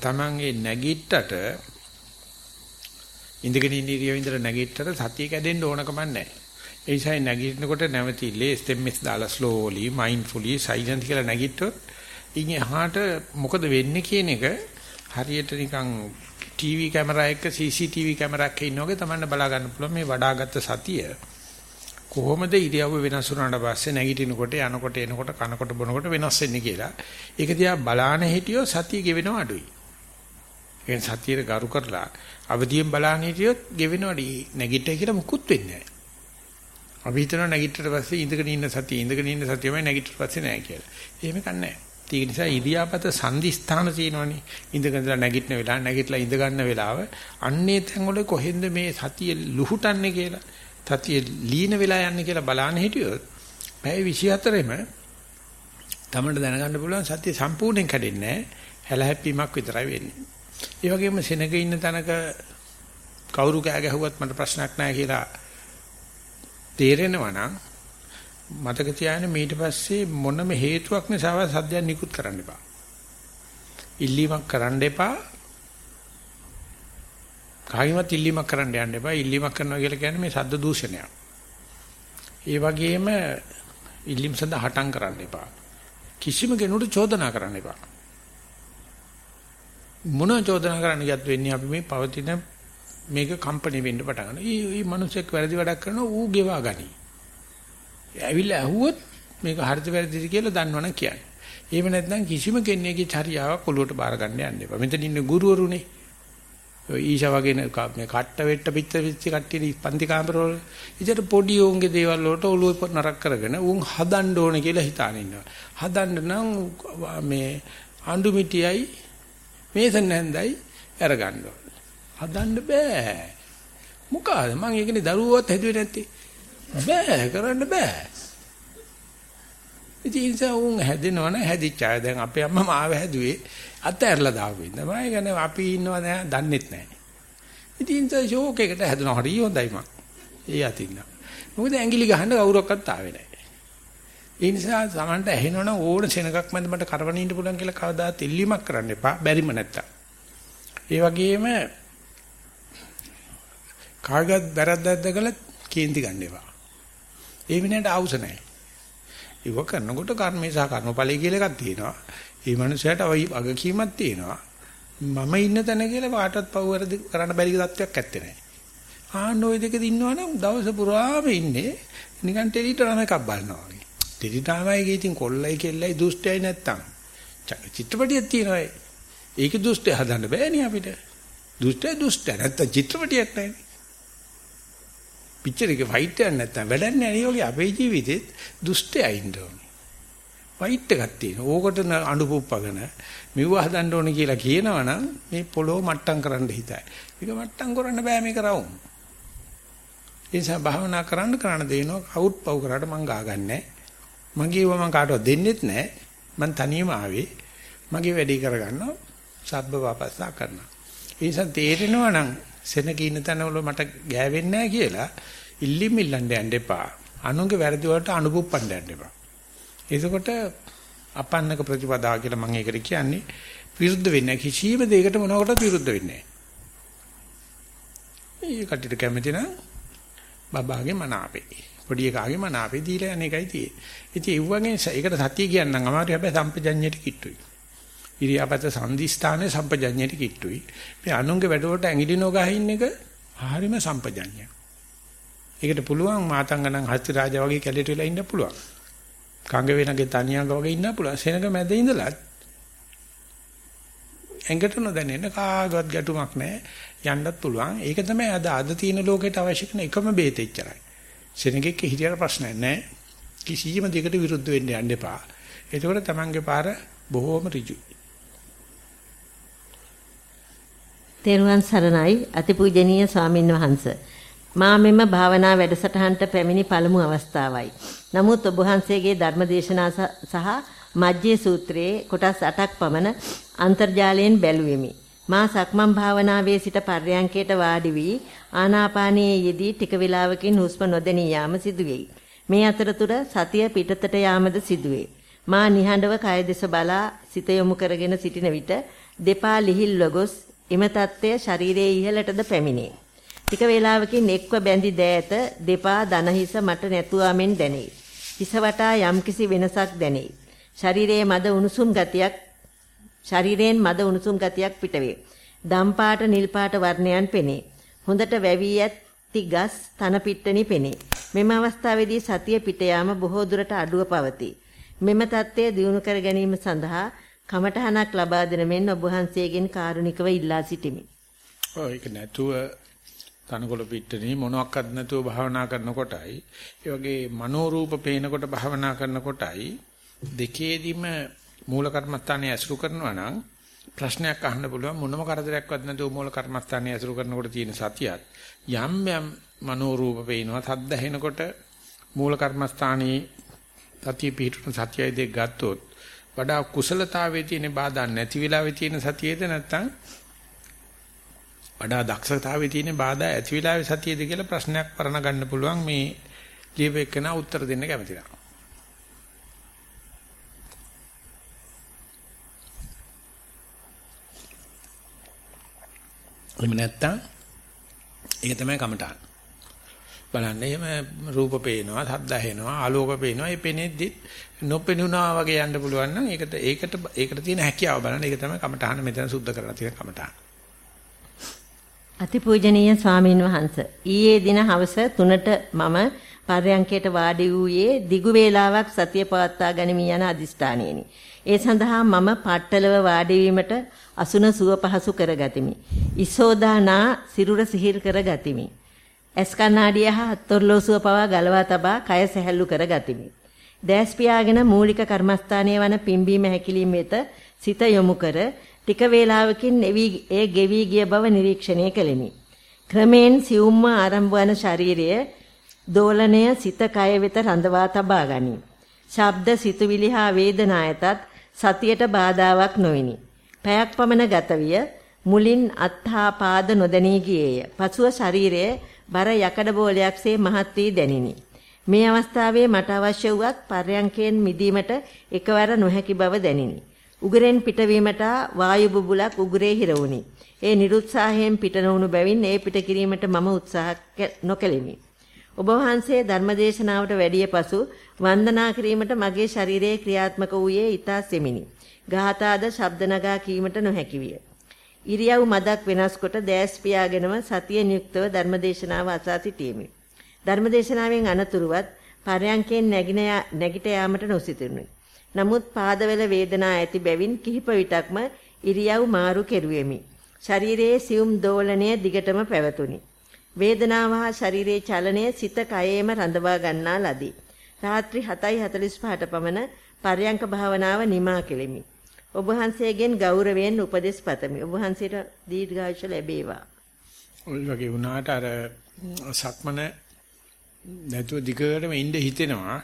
තමන්ගේ නැගිට්ටට ඉඳගෙන ඉන්න ඉරියව ඉඳලා නැගිට්ටට සතිය කැඩෙන්න ඕනකම නැහැ. ඒ නිසා නැගිටිනකොට නැවතිලේ SMS දාලා slowly mindfully silent කියලා නැගිට්ටොත් ඉන් එහාට මොකද වෙන්නේ කියන එක හරියට නිකන් ටීවී කැමරා එක CCTV කැමරාවක් ඉන්න වගේ තමයි බලා ගන්න පුළුවන් මේ වඩාගත් සතිය කොහොමද ඉරියව්ව වෙනස් වුණාට පස්සේ නැගිටිනකොට යනකොට එනකොට කනකොට බොනකොට වෙනස් වෙන්නේ කියලා. ඒක දිහා බලාන හිටියෝ සතිය ගෙවෙනව අඩුයි. ඒ සතියේ ගරු කරලා අවදියෙන් බලන්න හිටියොත් ගෙවෙනවඩි නැගිට්ටයි කියලා මුකුත් වෙන්නේ නැහැ. අපි හිතනවා නැගිට්ටට පස්සේ ඉඳගෙන ඉන්න සතිය ඉඳගෙන ඉන්න සතියමයි නැගිට්ටට පස්සේ නැහැ කියලා. එහෙම කන්නේ ඒක නිසා ඉරියාපත සංදිස්ථාන තියෙනවනේ. ඉඳගෙනලා නැගිටින වෙලාව නැගිටලා ඉඳ ගන්න වෙලාව අන්නේ තැන් වල කොහෙන්ද මේ සතිය ලුහුටන්නේ කියලා සතිය ලීන වෙලා යන්නේ කියලා බලන්න හිටියොත් පැය 24ෙම තමන්ට දැනගන්න පුළුවන් සතිය සම්පූර්ණයෙන් කැඩෙන්නේ නැහැ. හැලහැප්පීමක් විතරයි වෙන්නේ. ඒ වගේම සෙනග ඉන්න තැනක කවුරු කෑ ගැහුවත් මට ප්‍රශ්නයක් නැහැ කියලා තේරෙනවා නම් මතක තියාගන්න ඊට පස්සේ මොනම හේතුවක් නිසාවත් සද්දයක් නිකුත් කරන්න එපා. ඉල්ලීමක් කරන්න එපා. කායිමත් ඉල්ලීමක් කරන්න යන්න එපා. ඉල්ලීමක් කරනවා කියලා කියන්නේ මේ සද්ද දූෂණයක්. ඒ වගේම ඉල්ලීම් සඳහා හටම් කරන්න එපා. කිසිම කෙනෙකුට චෝදනා කරන්න එපා. මොන චෝදනා කරන්න ගියත් වෙන්නේ අපි මේ පවතින මේක කම්පැනි වෙන්න පටන් ගන්නවා. ඊ ඊ මිනිස්සෙක් වැරදි වැඩක් කරනවා ඌ ගෙවා ගනි. ඇවිල්ලා ඇහුවොත් මේක හරිද වැරදිද කියලා දන්නවනම් කියන්නේ. එහෙම නැත්නම් කිසිම කෙනෙකුගේ චර්යාවක් ඔලුවට බාර ගන්න යන්න එපා. මෙතන ඉන්න ගුරුවරුනේ. ඔය ඊෂා වගේ මේ කට්ට වෙට්ට පිට පිච්ච කට්ටිය පන්ති කාමරවල ඉතින් පොඩි උන්ගේ දේවල් වලට ඔලුව නරක කරගෙන උන් හදන්න ඕනේ කියලා හිතාන ඉන්නවා. හදන්න නම් මේ අඬු මිටියයි මේසන් නැන්දයි අරගන්න ඕනේ. හදන්න බෑ. මොකද මං ඒකනේ දරුවවත් හැදුවේ නැත්තේ. බෑ කරන්න බෑ. ඉතින් උන් හැදෙනවනේ හැදිච්ච අය දැන් අපේ අම්මා මාව හැදුවේ අතහැරලා දාපු ඉන්න. මම කියන්නේ අපි ඉන්නවා දැන් දන්නෙත් නැහැ. ඉතින් ඒ ෂෝක් එකට හැදුනා හරි හොඳයි මං. ඒ අතින්න. මොකද ඇඟිලි ගහන්න කවුරක්වත් ආවේ නැහැ. ඒ නිසා Tamanට ඇහෙනවනම් ඕන සෙනගක් මැද මට කරවන්න ඉන්න පුළුවන් කියලා කවදාත් ඉල්ලීමක් කරන්න එපා. බැරිම නැත්තම්. ඒ වගේම කාගත් වැරද්දක් දැකලා කේන්ති ගන්න එපා. ඒ විනයට අවශ්‍ය නැහැ. ඉව කරනකොට කර්මේ සහ කර්මඵලයේ කියලා එකක් තියෙනවා. ඒ මනුස්සයාට වගකීමක් තියෙනවා. මම ඉන්න තැන කියලා වාටත් පව් වැරදි කරන්න බැරි තත්ත්වයක් ඇත්තේ නැහැ. ආන්න ওই දෙකද ඉන්නවනම් දවස පුරාම ඉන්නේ නිකන් ටෙලිටරම එකක් බලනවා වගේ. ටෙලිටරමයි ඉතින් කොල්ලයි කෙල්ලයි දුෂ්ටයයි නැත්තම්. චිත්‍රපටියක් තියෙනවා. ඒක දුෂ්ටය හදන්න බෑනේ අපිට. දුෂ්ටය දුෂ්ටය නැත්තම් චිත්‍රපටියක් නැහැ. පිච්චර් එකේ ෆයිට් එකක් නැත්තම් වැඩක් නැහැ නේ ඔගේ අපේ ජීවිතෙත් දුෂ්ටයයි ඉන්න ඕනේ. ෆයිට් එකක් තියෙනවා. ඕකට අඬු පුප්පගෙන මෙව හදන්න ඕනේ කියලා කියනවනම් මේ පොළොව මට්ටම් කරන්න හිතයි. මේක මට්ටම් කරන්න බෑ මේක රවුම්. ඒ නිසා භාවනා කරන්න කරන්න දෙනවා කවුත් පව් කරාට මං ගාගන්නේ මගේව මං කාටවත් දෙන්නෙත් නැහැ. මං තනියම ආවේ. මගේ වැඩේ කරගන්නවා. සබ්බ වාපස්සා කරනවා. ඒ නිසා තේරෙනවා නම් සෙනග ඉන්න තැනවල මට ගෑවෙන්නේ නැහැ කියලා ඉල්ලිම් ඉල්ලන්න යන්න එපා. අනුන්ගේ වැරදි වලට අනුපුප්පන්න යන්න එපා. එතකොට අපන්නක ප්‍රතිපදාව කියලා මම ඒකට කියන්නේ විරුද්ධ වෙන්නේ කිසිම දෙයකට මොනකටවත් විරුද්ධ වෙන්නේ නැහැ. මේ කටිට කැමති නම් බබාගේ මනාපේ. පොඩි එකාගේ මනාපේ දීලා යන එකයි තියෙන්නේ. ඉතින් ඒ වගේ ඒකට සතිය කියන්නම් අමාරුයි හැබැයි සම්පජඤ්ඤයට කිට්ටුයි. ඉරියාපත සංදිස්ථානයේ සම්පජඤ්ඤයට කිට්ටුයි. මේ අනුන්ගේ වැඩවලට ඇඟිලි නොගහින් එක හරිම සම්පජඤ්ඤය. ඒකට පුළුවන් මාතංගණන් හස්ති රාජා වගේ කැලේට වෙලා ඉන්න පුළුවන්. කංග වෙනගේ තනියංග වගේ ඉන්න පුළුවන්. සෙනඟ මැද ඉඳලා ඇඟට නොදැනෙන කාගවත් ගැටුමක් නැහැ. යන්නත් පුළුවන්. ඒක තමයි අද අද තියෙන ලෝකෙට අවශ්‍ය කරන එකම බේත එච්චරයි. සෙනගෙක් හිටියට ප්‍රශ්නයක් නැහැ. කිසියම් දෙයකට විරුද්ධ වෙන්න යන්න එපා. එතකොට තමන්ගේ පාර බොහෝම ඍජුයි. තෙරුවන් සරණයි අතිපූජනීය ස්වාමින් වහන්ස. මා මෙම භාවනා වැඩසටහනට පැමිණි පළමු අවස්ථාවයි. නමුත් ඔබ වහන්සේගේ ධර්මදේශනා සහ මජ්ජේ සූත්‍රයේ කොටස් 8ක් පමණ අන්තර්ජාලයෙන් බැලුවෙමි. මා සක්මන් භාවනාවේ සිට පර්යංකයට වාඩි වී ආනාපානයේ යෙදී ටික වේලාවකින් හුස්ම නොදැනී යාම සිදුවේ. මේ අතරතුර සතිය පිටතට යාමද සිදුවේ. මා නිහඬව කය දෙස බලා සිත යොමු කරගෙන සිටින විට දෙපා ලිහිල්ව ගොස් එම తත්වය ශරීරයේ ඉහළටද පැමිණේ. ටික වේලාවකින් එක්ව බැඳි දෑත දෙපා දනහිස මට නැතුවමෙන් දැනේ. හිස වටා යම්කිසි වෙනසක් දැනේ. ශරීරයේ මද උණුසුම් ගතියක් ශරීරයෙන් මද උණුසුම් ගතියක් පිටවේ. දම් පාට නිල් පාට වර්ණයන් පෙනේ. හොඳට වැවී ඇති ගස් තන පිට්ටනි පෙනේ. මෙම අවස්ථාවේදී සතිය පිට යාම බොහෝ දුරට අඩුව පවතී. මෙම தත්ත්වය දියුණු කර ගැනීම සඳහා කමඨහනක් ලබා දෙන මෙන් ඔබ වහන්සේගෙන් කාරුණිකව ඉල්ලා සිටිමි. ඔය ඒක නැතුව තනකොළ පිට්ටනේ මොනවත් නැතුව භාවනා කරනකොටයි ඒ වගේ මනෝරූප පේනකොට භාවනා කරනකොටයි දෙකේදිම මූල කර්මස්ථානයේ ඇසුරු කරනවා නම් ප්‍රශ්නයක් අහන්න පුළුවන් මොනම කරදරයක්වත් නැතුව මූල කර්මස්ථානයේ ඇසුරු කරනකොට තියෙන සතියත් යම් යම් මනෝරූප පේනවා සද්ද ඇහෙනකොට මූල කර්මස්ථානයේ සතිය පිටුන සතියයි දෙක ගත්තොත් වඩා කුසලතාවයේ තියෙන බාධා නැති වෙලාවේ තියෙන සතියේද නැත්නම් වඩා දක්ෂතාවයේ තියෙන බාධා ඇති වෙලාවේ සතියේද කියලා ප්‍රශ්නයක් පරණ ගන්න පුළුවන් මේ ලියවෙකන උත්තර දෙන්න කැමති නැහැ. එහෙම නැත්තම් ඒක තමයි කමටහන්. බලන්න එහෙම රූප පේනවා, ශබ්ද ඇහෙනවා, ආලෝක පේනවා. ඒ පෙනෙද්දි නොපෙනුනා වගේ යන්න පුළුවන් නම් ඒකට ඒකට ඒකට තියෙන හැකියාව බලන්න. ඒක තමයි කමටහන මෙතන සුද්ධ කරලා තියෙන කමටහන. අතිපූජනීය ස්වාමීන් වහන්ස ඊයේ දින හවස 3ට මම පර්යංකයට වාඩි වූයේ දිගු වේලාවක් සතිය පවත්වා ගනිමින් යන අදිෂ්ඨානයෙනි. ඒ සඳහා මම පට්ටලව වාඩි වීමට අසුන සුව පහසු කරගතිමි. ඉසෝදානා සිරුර සිහිල් කරගතිමි. ඇස් කණ්ණාඩිය හා අත්ොර්ලෝසුව පවා ගලවා තබා කය සැහැල්ලු කරගතිමි. දැස් පියාගෙන මූලික කර්මස්ථානයේ වන පිම්බීම හැකිලිම වෙත සිත යොමු කර ටික වේලාවකින් ඒ ගෙවි ගිය බව නිරීක්ෂණය කළෙමි. ක්‍රමෙන් සියුම්ම ආරම්භ වන ශරීරය දෝලණය සිත කය වෙත රඳවා තබා ගනී. ශබ්ද සිතුවිලි හා වේදනා ඇතත් සතියට බාධාවක් නොවිනි. පැයක් පමණ ගත විය මුලින් අත්හා පාද නොදැනී ගියේය. පසුව ශරීරයේ බර යකඩ බෝලයක්සේ මහත් වී දැනිනි. මේ අවස්ථාවේ මට අවශ්‍ය වුවත් පර්යංකයෙන් මිදීමට එකවර නොහැකි බව දැනිනි. උගරෙන් පිටවීමට වායු බුබුලක් උගරේ හිර වුනි. ඒ නිරුත්සාහයෙන් පිට නොවුණු බැවින් ඒ පිට කිරීමට මම උත්සාහ නොකෙලිමි. ඔබ වහන්සේ ධර්මදේශනාවට වැඩිය පසු වන්දනා කිරීමට මගේ ශරීරයේ ක්‍රියාත්මක වූයේ ඊතා සෙමිනි. ගාථාද ශබ්ද නගා කීමට නොහැකි විය. ඉරියව් මදක් වෙනස් කොට දැස් පියාගෙනම සතියෙන් යුක්තව ධර්මදේශනාව අසා සිටීමි. ධර්මදේශනාවෙන් අනතුරුවත් පරයන්කෙන් නැගින නැගිට යාමට නොසිතුණි. නමුත් පාදවල වේදනා ඇති බැවින් කිහිප විටක්ම ඉරියව් මාරු කෙරුවෙමි. ශරීරයේ සියුම් දෝලණය දිගටම පැවතුණි. වේදනාව හා ශරීරයේ චලනය සිත කයේම රඳවා ගන්නා ලදී. රාත්‍රී 7:45ට පමණ පර්යංක භාවනාව නිමා කෙලිමි. ඔබ වහන්සේගෙන් ගෞරවයෙන් උපදෙස් පතමි. ඔබ වහන්සේට දීර්ඝායුෂ ලැබේවා. ඔය වගේ වුණාට අර සක්මන නැතුව දිගටම ඉඳ හිතෙනවා.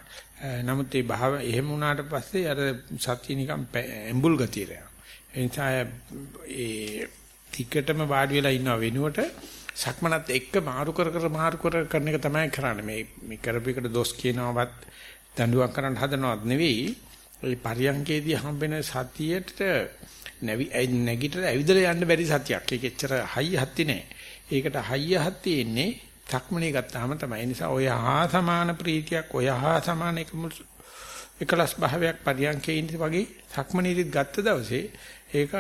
නමුත් ඒ භාව එහෙම වුණාට පස්සේ අර සත්‍ය නිකන් ඇඹුල් ගතියට යනවා. ඒ නිසා ඒ ටිකටම වාඩි වෙලා ඉන්නව වෙනුවට සක්මනත් එක්ක මාරු කර කර මාරු කර කරන එක තමයි කරන්නේ. මේ මේ කරපේකට දොස් කියනවත් දඬුවම් කරන්න හදනවත් නෙවෙයි. ඒ පරියංකේදී හම්බෙන සතියට නැවි නැගිටලා ඇවිදලා යන්න බැරි සතියක්. ඒක එච්චර හයිය හත්ති නෑ. ඒකට හයිය හත්ති එන්නේ සක්මනේ ගත්තාම තමයි. ඒ නිසා ඔය හා සමාන ප්‍රීතියක් ඔය හා සමාන එකලස් භාවයක් පරියංකේ ඉඳි වගේ සක්මනේදිත් ගත්ත දවසේ ඒක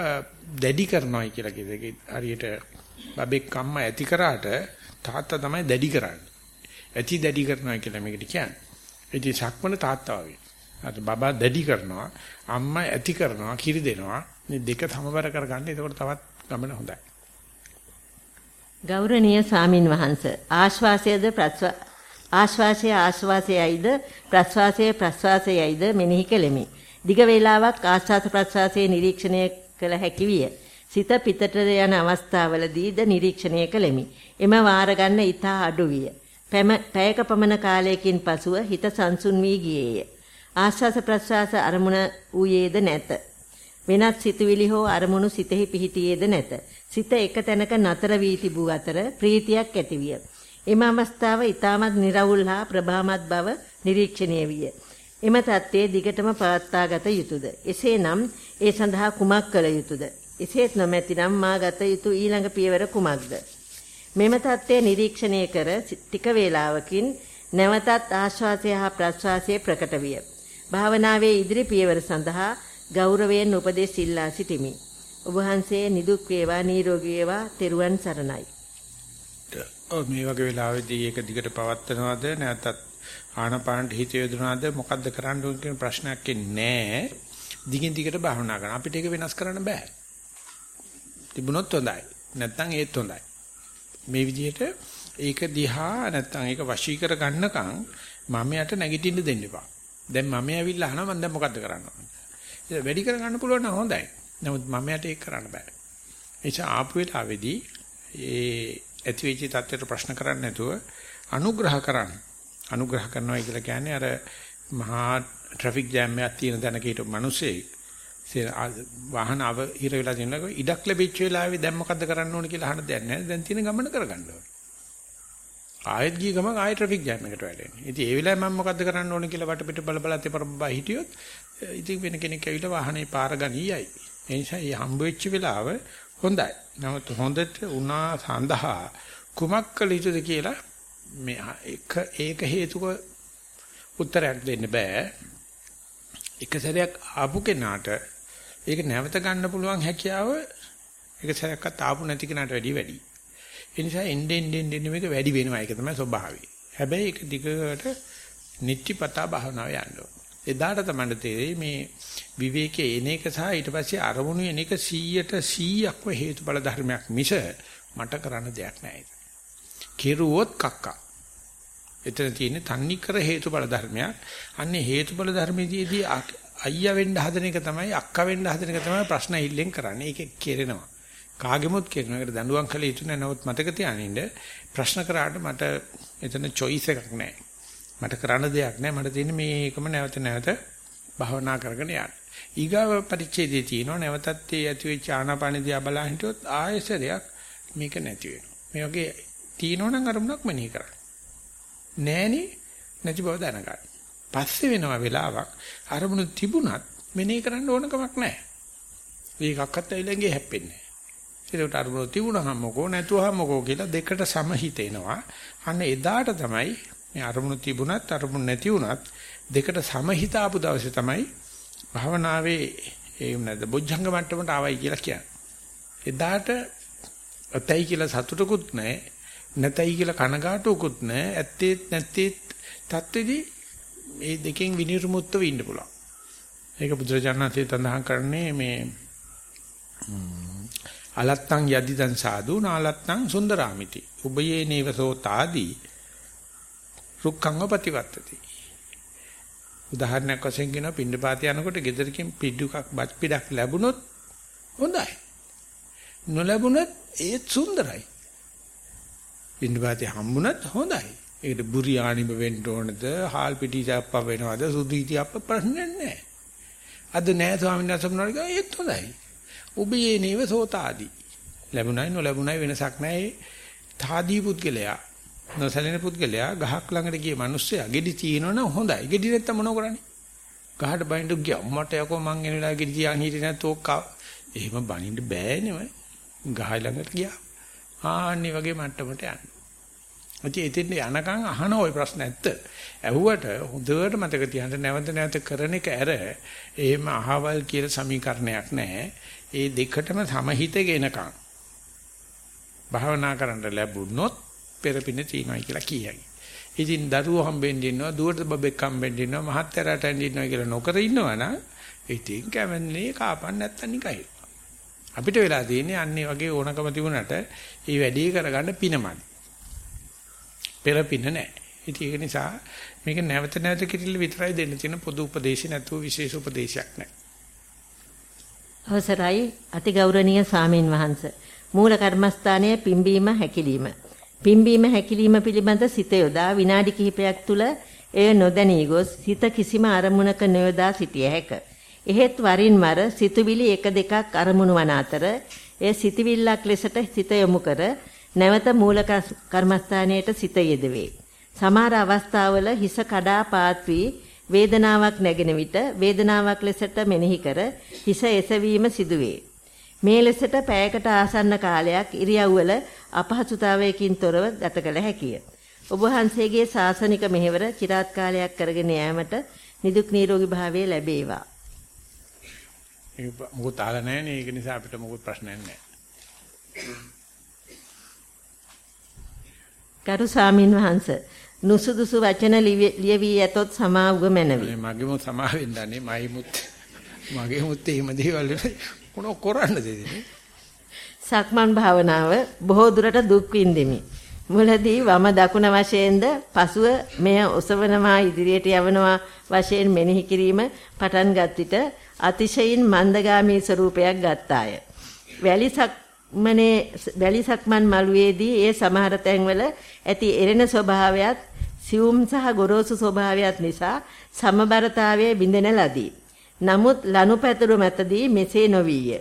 දැඩි කරනවායි කියලා කියද හරියට බබෙක් අම්මා ඇති කරාට තාත්තා තමයි දැඩි කරන්නේ. ඇති දැඩි කරනවා කියලා මේකට කියන්නේ. ඉතින් සක්මන තාත්තා වගේ. අර බබා දැඩි කරනවා, අම්මා ඇති කරනවා, කිරි දෙනවා. මේ දෙක සමබර කරගන්න. එතකොට තවත් ගමන හොඳයි. ගෞරවනීය සාමින් වහන්ස ආශ්වාසයේද ආශ්වාසය ආශ්වාසයයිද ප්‍රශ්වාසය ප්‍රශ්වාසයයිද මෙනෙහි කෙලෙමි. දිග වේලාවක් ආශ්වාස ප්‍රශ්වාසයේ නිරීක්ෂණය කළ හැකි විය. සිත පිටට යන අවස්ථාවලදීද නිරීක්ෂණය කළෙමි. එම වාර ගන්න ඊටා අඩු විය. පැයක පමණ කාලයකින් පසුව හිත සංසුන් වී ගියේය. ආශ්වාස ප්‍රශ්වාස අරමුණ ඌයේද නැත. වෙනත් සිතුවිලි හෝ අරමුණු සිතෙහි පිහිටියේද නැත. සිත එක තැනක නතර වී තිබූ අතර ප්‍රීතියක් ඇතිවිය. එම අවස්ථාව ඊටමත් निराවුල් හා ප්‍රභාමත් බව නිරීක්ෂණය විය. එම தත්ත්වයේ දිගටම පවත්වාගත යුතුයද? එසේනම් ඒ සඳහා කුමක් කළ යුතුයද? එසේත් නොමැතිනම් මා ගත යුතු ඊළඟ පියවර කුමක්ද? මෙම தත්ත්වය නිරීක්ෂණය කර ටික වේලාවකින් නැවතත් ආශ්වාසය හා ප්‍රශ්වාසය ප්‍රකට විය. භාවනාවේ ඉදිරි පියවර සඳහා ගෞරවයෙන් උපදෙස් ඉල්ලා සිටිමි. ඔබ වහන්සේ නිදුක් වේවා නිරෝගී වේවා තෙරුවන් සරණයි. ඔව් මේ වගේ වෙලාවෙදී ඒක දිගට පවත්නවද නැත්නම් ආනපානට හිත යොදනවද මොකද්ද කරන්න ඕන කියන ප්‍රශ්නයක් නැහැ. දිගින් දිගට භාවනා කරන අපිට ඒක වෙනස් කරන්න බෑ. තිබුණොත් හොඳයි. නැත්නම් ඒත් හොඳයි. මේ විදිහට ඒක දිහා නැත්නම් ඒක වශී කර ගන්නකම් මම යට නැගිටින්න දෙන්න එපා. දැන් මම ඇවිල්ලා අහනවා මම දැන් මොකද්ද කරන්න ඕනේ. ඒක වැඩි කර ගන්න පුළුවන් නම් හොඳයි. නමුත් මම යට ඒක කරන්න බෑ. එනිසා ආපු වෙලාවේදී ඒ ඇතිවෙච්ච තත්ත්වයට ප්‍රශ්න කරන්නේ නැතුව අනුග්‍රහ කරන්න. අනුග්‍රහ කරනවා කියලා කියන්නේ අර මහා ට්‍රැෆික් ජෑම් එකක් තියෙන තැනක හිටපු මිනිස්සෙක් වාහන අව හිර වෙලා තියෙනකොට ඉඩක් ලැබිච්ච වෙලාවේ දැන් මොකද්ද කරන්න ඕන කියලා අහන්න දෙයක් නැහැ. දැන් තියෙන ගමන කරගන්න ඕනේ. ආයෙත් ගිය ගමන් ආයෙ ට්‍රැෆික් ජෑම් එකට වැටෙන්නේ. ඉතින් ඒ වෙලාවේ මම මොකද්ද කරන්න ඕන කියලා වටපිට බල බල තේපරබා හිටියොත් ඉතින් වෙන කෙනෙක් ඇවිල්ලා වාහනේ පාර ගනියයි. ඒ නිසා මේ හම්බ වෙච්ච වෙලාව හොඳයි. නමුත් හොඳට උනා සඳහා කුමක් කළ යුතුද කියලා මේ එක ඒක හේතුක උත්තරයක් දෙන්න බෑ. එක සැරයක් ආපු කෙනාට ඒක නැවත ගන්න පුළුවන් හැකියාව එක සැරයක්වත් ආපු නැති කෙනාට වැඩිය වැඩි. ඒ නිසා එන්නේ එන්නේ එන්නේ මේක වැඩි වෙනවා ඒක තමයි ස්වභාවය. හැබැයි ඒක දිගට නිත්‍යපතා භාවනාව යන්න ඕන. එදාට තමයි තේරෙයි මේ විවේකයේ එන එක සහ ඊට පස්සේ අරමුණු එන එක 100ට 100ක්ව හේතුඵල ධර්මයක් මිස මට කරන්න දෙයක් නැහැ. කෙරුවොත් කක්කා. එතන තියෙන්නේ තන්නි කර හේතුඵල ධර්මයක්. අන්නේ හේතුඵල ධර්මයේදී අයියා වෙන්න හදන එක තමයි අක්කා වෙන්න හදන එක තමයි ප්‍රශ්න ඉල්ලෙන් කරන්නේ. ඒක කෙරෙනවා. කාගෙමුත් කෙරෙනවා. ඒකට දඬුවම් කළ යුතු නැහැ. නමුත් මතක තියාගන්න ප්‍රශ්න කරාට මට එතන choice එකක් නැහැ. මට කරන්න දෙයක් නැහැ. මට තියෙන්නේ මේකම නැවත නැවත භවනා කරගෙන යන්න. ඊගාව පරිච්ඡේදයේ තියෙනවා නැවතත් ඒ ඇති වෙච්ච ආනාපාන දිහා බලන් හිටියොත් ආයෙසරයක් මේක නැති වෙනවා. මේ වගේ තියෙනවනම් අරමුණක් මෙනෙහි කරන්න. නෑනේ නැති බව දැනගන්න. පස්සේ වෙනවා වෙලාවක් අරමුණු තිබුණත් මෙනෙහි කරන්න ඕන කමක් නැහැ. මේකක්වත් ඇවිල්ලාගේ හැප්පෙන්නේ නැහැ. ඒකට අරමුණු තිබුණාම මොකෝ නැතුවම මොකෝ කියලා දෙකට සමහිතේනවා. අන්න එදාට තමයි මේ අරමුණු තිබුණත් අරමුණු නැති වුණත් දෙකට සමහිත ආපු දවසේ තමයි භාවනාවේ ඒ නැද බොජ්ජංග මට්ටමට ආවයි කියලා කියන්නේ. එදාට අතයි කියලා සතුටකුත් නැහැ. නැතයි කියලා කනගාටුවකුත් නැහැ. ඇත්තේත් නැත්තේත් தත්ත්වෙදී මේ දෙකෙන් විනිර්මුක්තව ඉන්න පුළුවන්. ඒක බුදුරජාණන්සේ තඳහන් කරන්නේ මේ අලත්තං යදිදං සාදු නාලත්තං සුන්දරාමිති. උබයේ නේවසෝ තාදී රුක්ඛංග ප්‍රතිවත්තති. උදාහරණයක් වශයෙන් කියනවා පින්නපාත යනකොට ගෙදරකින් පිඩුකක් බත් පිටක් ලැබුණොත් හොඳයි. නොලැබුණත් ඒත් සුන්දරයි. පින්නපාතේ හම්බුණත් හොඳයි. ඒකට බුරියානිම වෙන්න ඕනද, හාල් පිටි චාප්ප වෙනවද, සුදු ඉති අප්ප ප්‍රශ්නයක් නැහැ. අද නෑ ස්වාමීන් වහන්සේ මොනවද ඒත් හොඳයි. උබේ නේව සෝතාදී. ලැබුණයි නොලැබුණයි වෙනසක් නැහැ. තාදී පුද්ගලයා නොසැලෙන පුද්ගලයා ගහක් ළඟට ගිය මිනිස්සයා ගෙඩි තියෙනවනම් හොඳයි. ගෙඩි නැත්තම් මොනව කරන්නේ? ගහට බයින්ද ගියා. මට යකෝ මං එන වෙලාවෙ ගෙඩි තියාගෙන හිටියේ නැත්නම් ඕක එහෙම බනින්න බෑනේ මම. ගහ ළඟට ගියා. ආන්නේ වගේ මට්ටමට යන්න. ඉතින් එතෙන් යනකම් අහන ওই ප්‍රශ්න ඇත්ත. ඇහුවට හොඳට මතක තියාගන්න නැවත නැවත කරන එක ඇර එහෙම අහවල් කියලා සමීකරණයක් නැහැ. ඒ දෙකටම සමහිත ගෙනකම් භාවනා කරන්න ලැබුණොත් පෙරපින තියනයි කියලා කියයි. ඉතින් දරුවෝ හම්බෙන්න ඉන්නවා, දුවට බබෙක් හම්බෙන්න ඉන්නවා, මහත්තරට ඉන්නවා කියලා නොකර ඉන්නවනම් ඉතින් කැමන්නේ කාපන්න නැත්තම් නිකයි. අපිට වෙලා තියෙන්නේ අන්නේ වගේ ඕනකම තිබුණට ඒ වැඩේ කරගන්න පිනමයි. පෙරපින නැහැ. ඉතින් ඒක නිසා මේක නැවත නැවත කිරිල්ල විතරයි දෙන්න තියෙන පොදු උපදේශ නැතුව විශේෂ උපදේශයක් නැහැ. අවසරයි අතිගෞරවනීය සාමින් වහන්ස. මූල කර්මස්ථානයේ පිම්බීම හැකිලිම. පිම්බීම හැකිලිම පිළිබඳ සිත යොදා විනාඩි කිහිපයක් තුල එය නොදැනී ගොස් සිත කිසිම අරමුණක නොයොදා සිටිය හැක. එහෙත් වරින් වර සිතුවිලි එක දෙකක් අරමුණු වන අතර එය සිතවිල්ලක් ලෙසට සිත යොමු කර නැවත මූල කර්මස්ථානයට සිත යෙදවේ. සමහර අවස්ථාවල හිස කඩා පාත් වී වේදනාවක් නැගෙන විට වේදනාවක් ලෙසට මෙනෙහි කර හිස එසවීම සිදුවේ. මේ ලෙසට පැයකට ආසන්න කාලයක් ඉරියව්වල අපහසුතාවයකින් තොරව ගත කළ හැකිය. ඔබ වහන්සේගේ ශාසනික මෙහෙවර চিරාත් කාලයක් කරගෙන යාමට නිදුක් නිරෝගී භාවය ලැබේවා. ඒක මොකද ආලා නැහැ නේ ඒක නිසා අපිට මොකද ප්‍රශ්නයක් නැහැ. ගරු ස්වාමින් වහන්සේ නුසුදුසු වචන ලියවි ඇතොත් සමාවුව මැනවි. මගේම සමා වෙන්නන්නේ මයිමුත් මගේ මුත් එහෙම දේවල් මොන කරන්නද ඉතින්? සක්මන් භාවනාව බොහෝ දුරට දුක් විඳෙමි. මුලදී වම දකුණ වශයෙන්ද පසුව මෙය ඔසවනවා ඉදිරියට යවනවා වශයෙන් මෙනෙහි කිරීම පටන් ගත් විට අතිශයින් මන්දගාමී ස්වරූපයක් ගත්තාය. වැලි සක්මනේ වැලි සක්මන් මළුවේදී ඒ සමහර තැන්වල ඇති එරෙන ස්වභාවයත් සියුම් සහ ගොරෝසු ස්වභාවයත් නිසා සමබරතාවයේ බිඳෙන ලදී. නමුත් ලනුපැතුරු මැතදී මෙසේ නොවිය.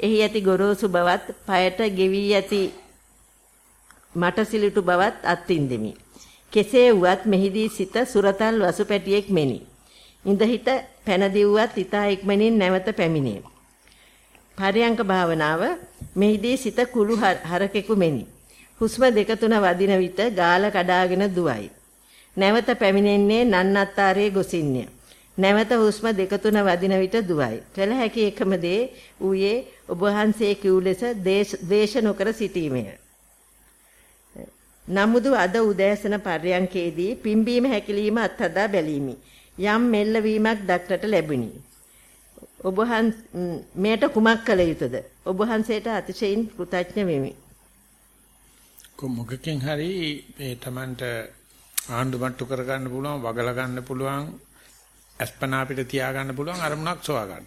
එහි ඇති ගොරෝසු බවත්, পায়ට ගෙවි ඇති මට සිලිටු බවත් අත්විඳෙමි. කෙසේ වුවත් මෙහිදී සිත සුරතල් වසුපැටියෙක් මෙනි. ඉඳහිට පැන දිව්වත් ඊතා ඉක්මනින් නැවත පැමිණේ. පරයන්ක භාවනාව මෙහිදී සිත කුළු හරකෙකු මෙනි. හුස්ම දෙක තුන වදින විට ගාල කඩාගෙන දුවයි. නැවත පැමිණෙන්නේ නන්නත්තාරයේ ගොසින්ය. නැවත හුස්ම දෙක තුන වදින විට දුවයි. කළ හැකි එකම දේ ඌයේ ඔබ වහන්සේ කිව් ලෙස ද්වේෂ නොකර සිටීමය. නමුදු අද උදෑසන පර්යංකේදී පිම්බීම හැකිලිම අත්හදා බැලීමි. යම් මෙල්ලවීමක් දක්නට ලැබුණි. ඔබ මෙයට කුමක් කළ යුතුද? ඔබ වහන්සේට අතිශයින් කෘතඥ වෙමි. කොමුගකින් හරි මේ Tamanට ආණ්ඩු මට්ටු කරගන්න පුළුවන්, වගලා ගන්න පුළුවන්, අස්පනා අපිට තියා ගන්න පුළුවන් අරමුණක් සොයා ගන්න.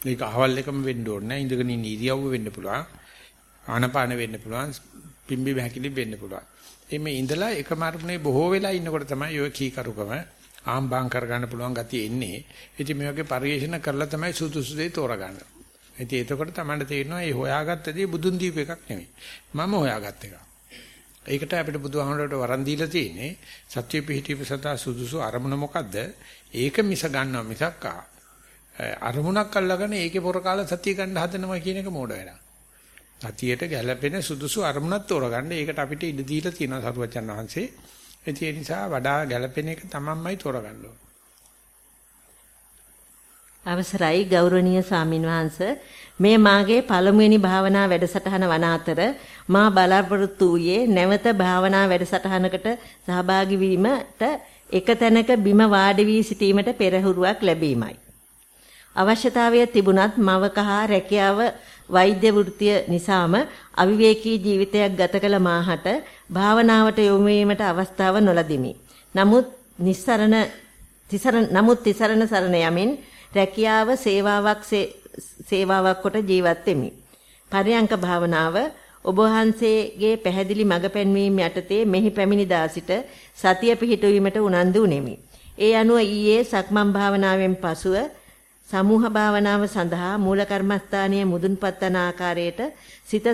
මේක අහවල් එකම වෙන්න ඕනේ නැහැ. ඉඳගෙන ඉන්න ඉරියව්ව වෙන්න පුළුවන්. ආනපාන වෙන්න පුළුවන්. පිම්බි බහැකිලි වෙන්න පුළුවන්. එimhe ඉඳලා එකම අරමුණේ බොහෝ වෙලා ඉන්නකොට තමයි ඔය කීකරුකම ආම්බාම් කරගන්න පුළුවන් ගතිය එන්නේ. ඉතින් මේ වගේ පරිශන කරලා තමයි සුදුසු දේ තෝරගන්නේ. ඉතින් එතකොට තමයි තේරෙනවා මේ හොයාගත්ත දේ බුදුන් දීප එකක් නෙමෙයි. මම හොයාගත්ත එකක්. ඒකට අපිට බුදුහාමුදුරට වරන් දීලා තියෙන්නේ සත්‍ය පිහිටීම සතා සුදුසු අරමුණ මොකද්ද? ඒක මිස ගන්නවා මිසක් අරමුණක් අල්ලගෙන ඒකේ පොර කාලා සතිය ගන්න හදනවා කියන එක මෝඩ වැඩක්. සතියට ගැළපෙන සුදුසු අරමුණක් තෝරගන්න ඒකට අපිට ඉඩ දීලා තියෙනවා සරුවචන් වහන්සේ. ඒ නිසා වඩා ගැළපෙන එක තමන්මයි තෝරගන්න ඕන. අවසරයි ගෞරවනීය සාමින්වහන්ස මේ මාගේ පළමුවෙනි භාවනා වැඩසටහන වන අතර මා බලාපොරොත්තු වූයේ නැවත භාවනා වැඩසටහනකට සහභාගී වීමට එක තැනක බිම වාඩි වී සිටීමට පෙරහුරුවක් ලැබීමයි. අවශ්‍යතාවය තිබුණත් මවක හා රැකියාව වෛද්‍ය වෘත්තිය නිසාම අවිවේකී ජීවිතයක් ගත කළ මාහට භාවනාවට යොමු වීමට අවස්ථාව නොලදිමි. නමුත් නිස්සරණ තිසරණ නමුත් තිසරණ සරණ යමින් රැකියාව සේවාවක් සේවාවක් කොට ජීවත් වෙමි. පරයන්ක භාවනාව ඔබ වහන්සේගේ පැහැදිලි මඟ පෙන්වීම යටතේ මෙහි පැමිණි දාසිට සතිය පිහිටුවීමට උනන්දු වෙමි. ඒ අනුව ඊයේ සක්මන් භාවනාවෙන් පසුව සමූහ භාවනාව සඳහා මූල කර්මස්ථානයේ මුදුන්පත් වන ආකාරයට සිත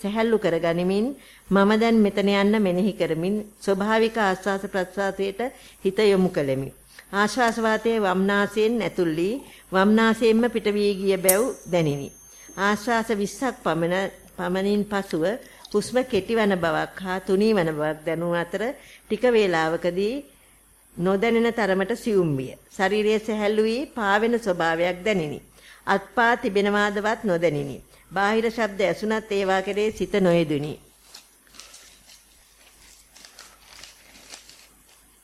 සැහැල්ලු කර ගනිමින් මම දැන් මෙතන යන්න මෙනෙහි කරමින් ස්වභාවික ආස්වාස ප්‍රස්වාසයට හිත යොමු කළෙමි. ආශ්වාස වාතයේ වම්නාසයෙන් ඇතුල් වී වම්නාසයෙන්ම පිට වී ගිය බැව් දැනිනි. ආශ්වාස 20ක් පමණ පමණින් පසුව හුස්ම කෙටිවන බවක් හා තුනී වන බවක් දැනුන අතර ටික වේලාවකදී නොදැනෙන තරමට සියුම් විය. ශරීරයේ සැහැල්ලු වී පාවෙන ස්වභාවයක් දැනිනි. අත්පා තිබෙනවාදවත් නොදැනිනි. බාහිර ශබ්ද ඇසුණත් ඒවා කෙරේ සිත නොයෙදුනි.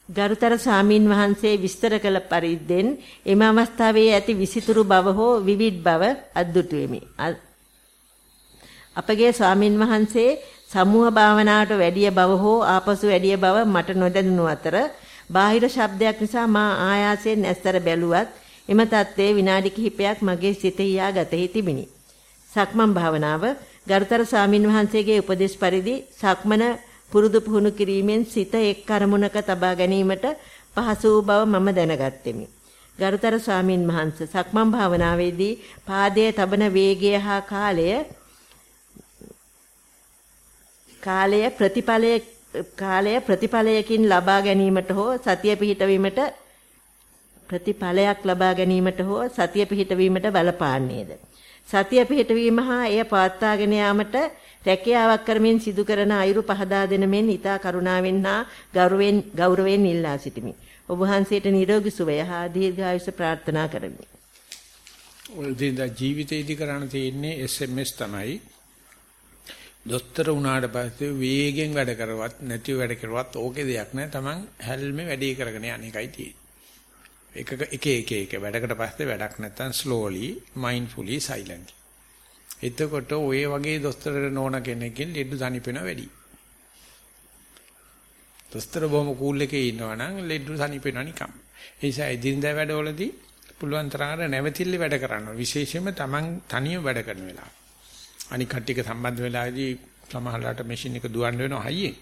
ගරුතර සාමින් වහන්සේ විස්තර කළ පරිද්දෙන් එම අවස්ථාවේ ඇති විසිතුරු බව හෝ විවිධ බව අද්දුටු වෙමි. අපගේ ස්වාමින් වහන්සේ සමූහ භාවනාවට වැඩිය බව හෝ ආපසු වැඩිය බව මට නොදැනුණු අතර බාහිර ශබ්දයක් නිසා මා ආයාසයෙන් ඇස්තර බැලුවත් එම தત્ත්වයේ විනාඩි කිහිපයක් මගේ සිතේ යා ගතෙහි තිබිනි. සක්මන් භාවනාව ගරුතර ස්වාමින් වහන්සේගේ උපදේශ පරිදි සක්මන පුරුදු පුහුණු කිරීමෙන් සිත එක් කරමුණක තබා ගැනීමට පහසු වූ බව මම දැනගත්ෙමි. ගරුතර ස්වාමින් වහන්සේ සක්මන් භාවනාවේදී පාදයේ තබන වේගය හා කාලය කාලය ප්‍රතිඵලයේ කාලය ප්‍රතිඵලයකින් ලබා ගැනීමට හෝ සතිය පිහිටවීමට ප්‍රතිඵලයක් ලබා ගැනීමට හෝ සතිය පිහිටවීමට බලපාන්නේද සතිය පිහිටවීම හා එය පවත්වාගෙන යාමට රැකියාවක් කරමින් සිදු කරන අයුරු පහදා දෙන මෙන් ඊතා කරුණාවෙන් හා ගෞරවයෙන් ගෞරවයෙන් ඉල්ලා සිටිමි. ඔබ වහන්සේට නිරෝගී සුවය හා දීර්ඝායුෂ ප්‍රාර්ථනා කරමි. ඔය දින ජීවිතේදී කරණ තියෙන්නේ SMS තමයි. දොස්තර වුණාට පස්සේ වේගෙන් වැඩ කරවත් නැතිව වැඩ කරුවත් ඕකේ දෙයක් නෑ. Taman හැල්මේ වැඩේ කරගෙන යන එකයි තියෙන්නේ. එක එක එක එක වැඩකට පස්සේ වැඩක් නැත්තම් slowly mindfully silently. එතකොට ඔය වගේ දොස්තර නෝන කෙනෙක්ගෙන් ලෙඩ සනිපෙන වැඩි. දොස්තර බොහොම කූල් එකේ ඉන්නවා නම් ලෙඩ සනිපෙනවා නිකම්. ඒ නිසා එදිනදා වැඩවලදී පුළුවන් තරම් නැවතිල්ල වැඩ කරන්න. විශේෂයෙන්ම Taman තනියම වැඩ කරන වෙලාව. අනික කට්ටියක සම්බන්ධ වෙලාවේදී සමහරලාට මැෂින් එක දුවන්න වෙනවා හයියෙන්.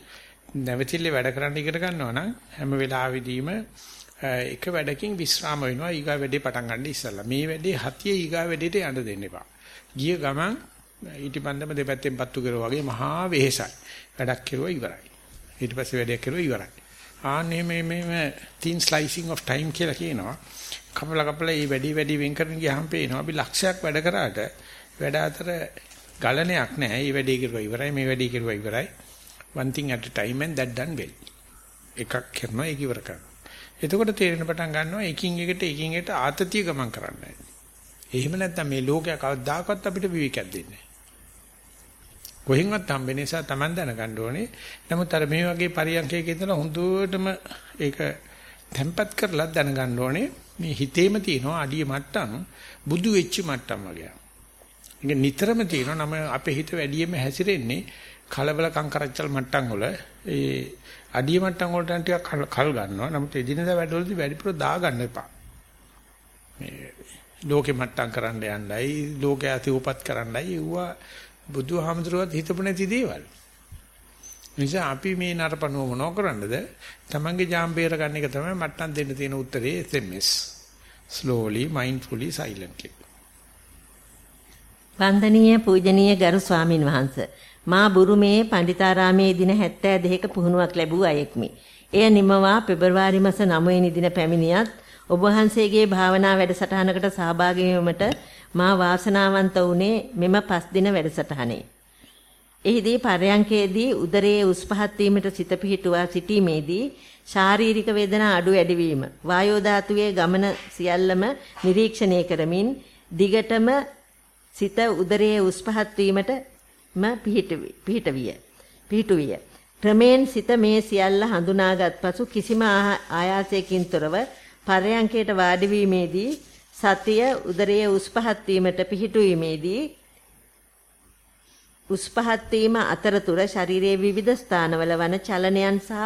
නැවතිල්ල වැඩ කරන්න ඉගෙන ගන්නවා නම් හැම වෙලාවෙදීම එක වැඩකින් විස්්‍රාම වෙනවා ඊගා වැඩේ පටන් ගන්න ඉස්සෙල්ලා. මේ වැඩේ හතිය ඊගා වැඩේට යන්න දෙන්න එපා. ගිය ගමන් ඊටිපන්දම දෙපැත්තෙන් පත්තු කරා වගේ මහා වෙහෙසයි. වැඩක් කෙරුවා ඉවරයි. ඊට පස්සේ වැඩයක් කෙරුවා ඉවරයි. ආන්නේ මේ මේ thin slicing of time කියලා කියනවා. කපලා කපලා මේ වැඩි වැඩි වෙන් කරන ගියාම පේනවා අපි ලක්ෂයක් වැඩ කරාට වැඩ අතර ගලණයක් නැහැ. මේ වැඩේ කෙරුවා ඉවරයි මේ වැඩේ කෙරුවා ඉවරයි. one thing at a time and that done well. එකක් කරනවා ඒක ඉවර කරනවා. එතකොට තේරෙන පටන් ගන්නවා එකින් එකට එකින් එකට ආතතිය ගමන් කරන්නයි. එහෙම නැත්නම් මේ ලෝකයක් කවදාකවත් අපිට විවේකයක් දෙන්නේ නැහැ. කොහෙන්වත් හම්බෙන නිසා Taman දැනගන්න ඕනේ. නමුත් අර මේ වගේ පරියන්කයක ඉඳලා හොඳටම ඒක තැම්පත් කරලා දැනගන්න ඕනේ. මේ හිතේම තියෙනවා අඩිය මට්ටම් බුදු වෙච්ච මට්ටම් වගේ. ඒක නිතරම තියෙනවා නම අපේ හිත වැඩියෙන්ම හැසිරෙන්නේ කලබල කංකරච්චල් මට්ටම් වල ඒ අඩිය මට්ටම් වලට ටිකක් කල් ගන්නවා. නමුත් එදිනෙදා වැඩවලදී වැඩිපුර දා ගන්න එපා. මේ ලෝකෙ මට්ටම් කරන්න යන්නයි ලෝකයේ අතිඋපත් කරන්නයි ඒවා බුදුහාමුදුරුවත් හිතපු නැති දේවල්. නිසා අපි මේ නරපණුව මොනව කරන්නද? තමන්ගේ ජාම්බේර ගන්න එක තමයි මට්ටම් දෙන්න තියෙන උත්තරේ SMS. slowly mindfully silently. වන්දනීය පූජනීය ගරු ස්වාමින් වහන්සේ මා බුරුමේ පණ්ඩිතාරාමේ දින 72ක පුහුණුවක් ලැබූ අයෙක්මි. එය නිමවා පෙබරවාරි මාස 9 වෙනි දින පැමිණියත් ඔබ වහන්සේගේ භාවනා වැඩසටහනකට සහභාගී වීමට මා වාසනාවන්ත වුණේ මෙම පස් දින වැඩසටහනේ. එහිදී පරයන්කේදී උදරයේ උස් පහත් වීමට සිත පිහිටුවා සිටීමේදී ශාරීරික වේදනා අඩු වැඩිවීම වායෝ ධාතුවේ ගමන සියල්ලම නිරීක්ෂණය කරමින් දිගටම සිත උදරයේ උස් පහත් වීමටම පිහිටවිය පිහිටුවිය ක්‍රමෙන් සිත මේ සියල්ල හඳුනාගත් පසු කිසිම ආයාසයකින් තොරව පරයන්කයට වාඩි වීමේදී සතිය උදරයේ උස් පහත් වීමට පිහිටුීමේදී උස් පහත් වීම අතරතුර ශරීරයේ විවිධ ස්ථානවල වන චලනයන් සහ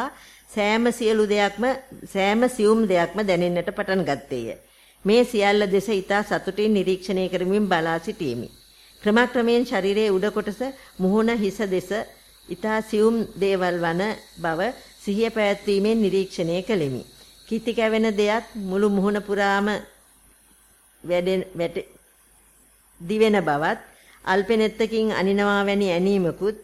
සෑම සියලු දෙයක්ම සෑම සියුම් දෙයක්ම දැනෙන්නට පටන් ගත්තේය. මේ සියල්ල දෙස ඊතා සතුටින් නිරීක්ෂණය කරමින් බලා සිටීමි. ක්‍රමක්‍රමයෙන් ශරීරයේ උඩ කොටස මුහුණ හිස දෙස ඊතා සියුම් දේවල් වන බව සිහිය පැවැත්වීමෙන් නිරීක්ෂණය කළෙමි. කිති කැවෙන දෙයක් මුළු මුහුණ පුරාම වැඩෙන දිවෙන බවත් අල්පෙනෙත්තකින් අනිනවා වැනි ඇනීමකුත්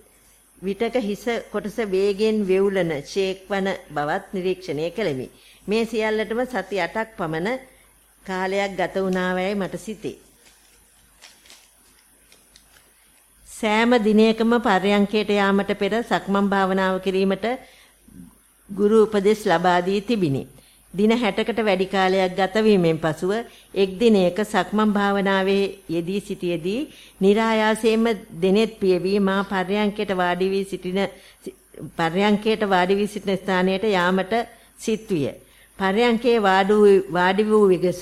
විටක හිස කොටස වේගෙන් වෙවුලන ෂේක් වන බවත් නිරීක්ෂණය කළෙමි. මේ සියල්ලටම සති 8ක් පමණ කාලයක් ගත වුණාවැයි මට සිතේ. සෑම දිනයකම පර්යංකයට යාමට පෙර සක්මන් භාවනාව කිරීමට ගුරු උපදෙස් ලබා දී තිබිනි. දින 60කට වැඩි කාලයක් ගත වීමෙන් පසුව එක් දිනයක සක්මන් භාවනාවේ යෙදී සිටියේදී નિરાයාසයෙන්ම දෙනෙත් පියවි මා පර්යංකයට වාඩි වී සිටින පර්යංකයට වාඩි වී සිටින ස්ථානයට යාමට සිත් විය. පර්යංකේ වාඩි වූ විගස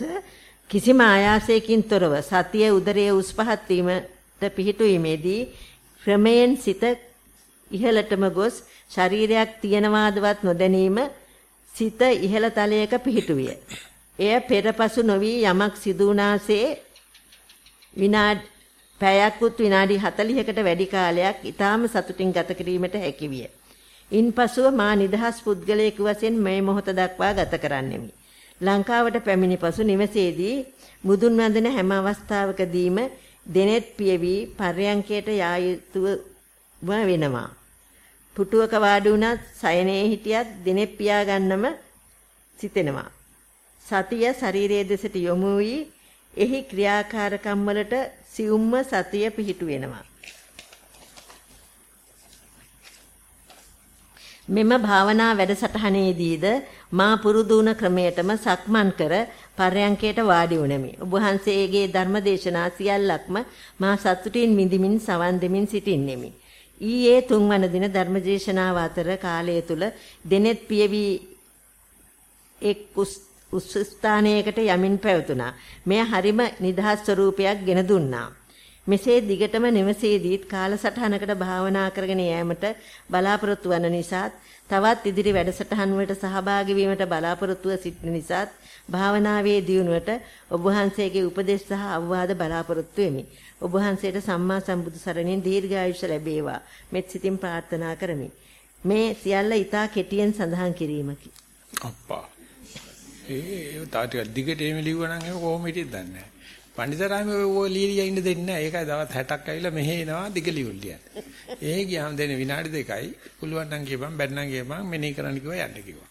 කිසිම ආයාසයකින් තොරව සතිය උදරයේ උස් පහත් වීමට පිහිටුීමේදී ක්‍රමයෙන් සිත ඉහළටම ගොස් ශරීරයක් තියනවාදවත් නොදැනීම සිත ඉහළ තලයක පිහිටුවිය. එය පෙරපසු නොවි යමක් සිදු වුණාසේ විනාඩි පැයක්ුත් විනාඩි 40කට වැඩි කාලයක් ඊටාම සතුටින් ගත කිරීමට හැකි විය. ඉන්පසුව මා නිදහස් පුද්ගලයෙකු වශයෙන් මේ මොහොත දක්වා ගත කරන්නෙමි. ලංකාවට පැමිණි පසු නිවසේදී මුදුන් වන්දන හැම අවස්ථාවකදීම දෙනෙත් පියවි පර්යංකයට යා යුතුව වෙනවා. පුටුවක වාඩි වුණත් සයනේ හිටියත් දිනෙත් පියාගන්නම සිතෙනවා. සතිය ශරීරයේ දෙසට යොමු වී එහි ක්‍රියාකාරකම් වලට සියුම්ම සතිය පිහිටු වෙනවා. මෙම භාවනා වැඩසටහනේදීද මා පුරුදු වුණ ක්‍රමයටම සක්මන් කර පර්යංකයට වාඩි වුනමි. ඔබ වහන්සේගේ ධර්මදේශනා සියල්ලක්ම මා සතුටින් විඳිමින් සවන් දෙමින් සිටින්නෙමි. ඊයේ තුන්වන දින ධර්මදේශනාව අතර කාලය තුල දෙනෙත් පියවි එක් උස් ස්ථානයකට යමින් පැවතුණා. මෙය හරිම නිදහස් ස්වරූපයක් ගෙන දුන්නා. මෙසේ දිගටම නිවසේදීත් කාලසටහනකට භාවනා කරගෙන යෑමට බලාපොරොත්තු වන නිසාත් තවත් ඉදිරි වැඩසටහන් වලට සහභාගී වීමට බලාපොරොත්තුව සිටින නිසාත් භාවනාවේ දියුණුවට ඔබ වහන්සේගේ උපදෙස් සහ අවවාද බලාපොරොත්තු වෙමි. ඔබ වහන්සේට සම්මා සම්බුදු සරණින් දීර්ඝායුෂ ලැබේවා. මෙත් සිතින් ප්‍රාර්ථනා කරමි. මේ සියල්ල ඊටා කෙටියෙන් සඳහන් කිරීමකි. අප්පා. ඒ තාටික දිගට එමෙ ලිව්වනම් ඒක කොහොම හිටියද දන්නේ නැහැ. පණ්ඩිතරාමේ ඔය ලීලියා ඉන්න දෙන්නේ නැහැ. ඒකයි දවස් 60ක් ඇවිල්ලා මෙහෙ එනවා දිග ලියුල්ලියන්. ඒ ගියාම දෙන විනාඩි දෙකයි. පුළුවන් නම් කියපන් බැන්නම් කියපන් මෙනේ කරන්න කිව්වා යන්න කිව්වා.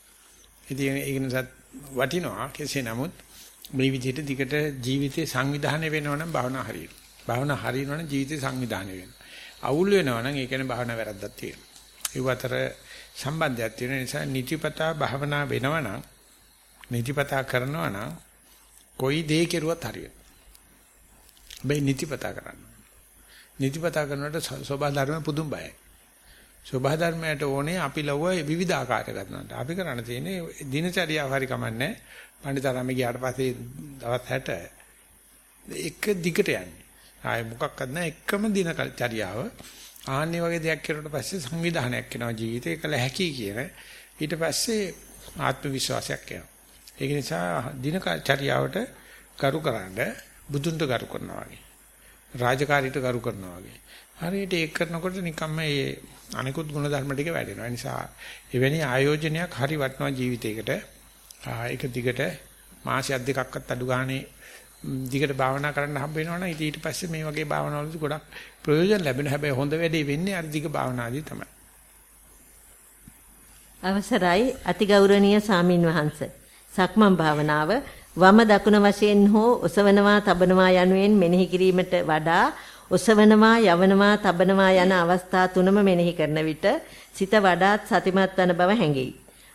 ඉතින් ඒක නිසා වටිනවා කෙසේ නමුත් මේ විදිහට දිගට ජීවිතේ සංවිධානය වෙනවනම් භාවනා හරියට. භාවනා හරියනවනම් ජීවිතේ සංවිධානය වෙනවා. අවුල් වෙනවනම් ඒ කියන්නේ භාවනා වැරද්දක් තියෙනවා. ඒ අතර සම්බන්ධයක් තියෙන නිසා නිතිපතා භාවනා වෙනවනම් නිතිපතා කරනවනම් කොයි දේ කෙරුවත් හරියට. බෑ නිතිපතා කරන්න. නිතිපතා කරනකොට සෝභා ධර්ම පුදුම බයයි. සෝභා ධර්මයට ඕනේ අපි ලව්ව විවිධ ආකාර ගන්නට. අපි කරන්න තියෙන්නේ දිනචරියාව හරි කමන්නේ. පණ්ඩිතාරාමේ ගියාට පස්සේ දවස් 60 එක දිගට යන්නේ. ආයේ මොකක්වත් නැහැ එකම දිනචරියාව. ආන්නේ වගේ දෙයක් කරුවට පස්සේ සංවිධානයක් වෙනවා ජීවිතේ කළ හැකි කියන. ඊට පස්සේ ආත්ම විශ්වාසයක් එනවා. ඒක නිසා දිනචරියාවට කරු කරන්නේ බුදුන්ට ගරු කරනවා වගේ. රාජකාරීට ගරු කරනවා වගේ. හරියට ඒක කරනකොට නිකම්ම මේ අනිකුත් ගුණ ධර්ම ටික වැඩෙනවා. ඒ නිසා එවැනි ආයෝජනයක් හරි වටනවා ජීවිතයකට. ඒක දිගට මාසයක් දෙකක්වත් අඩු ගානේ දිගට භාවනා කරන්න හම්බ වෙනවනම් ඊට පස්සේ මේ වගේ භාවනාවලදී ගොඩක් ප්‍රයෝජන ලැබෙන හැබැයි හොඳ වැඩේ වෙන්නේ අර දිග භාවනාදී තමයි. අවසරයි අතිගෞරවනීය සාමින් වහන්සේ. සක්මන් භාවනාව වම දකුණ වශයෙන් හෝ ඔසවනවා තබනවා යනුවෙන් මෙනෙහි කිරීමට වඩා ඔසවනවා යවනවා තබනවා යන අවස්ථා තුනම මෙනෙහි කරන විට සිත වඩාත් සතිමත් වන බව හැඟෙයි.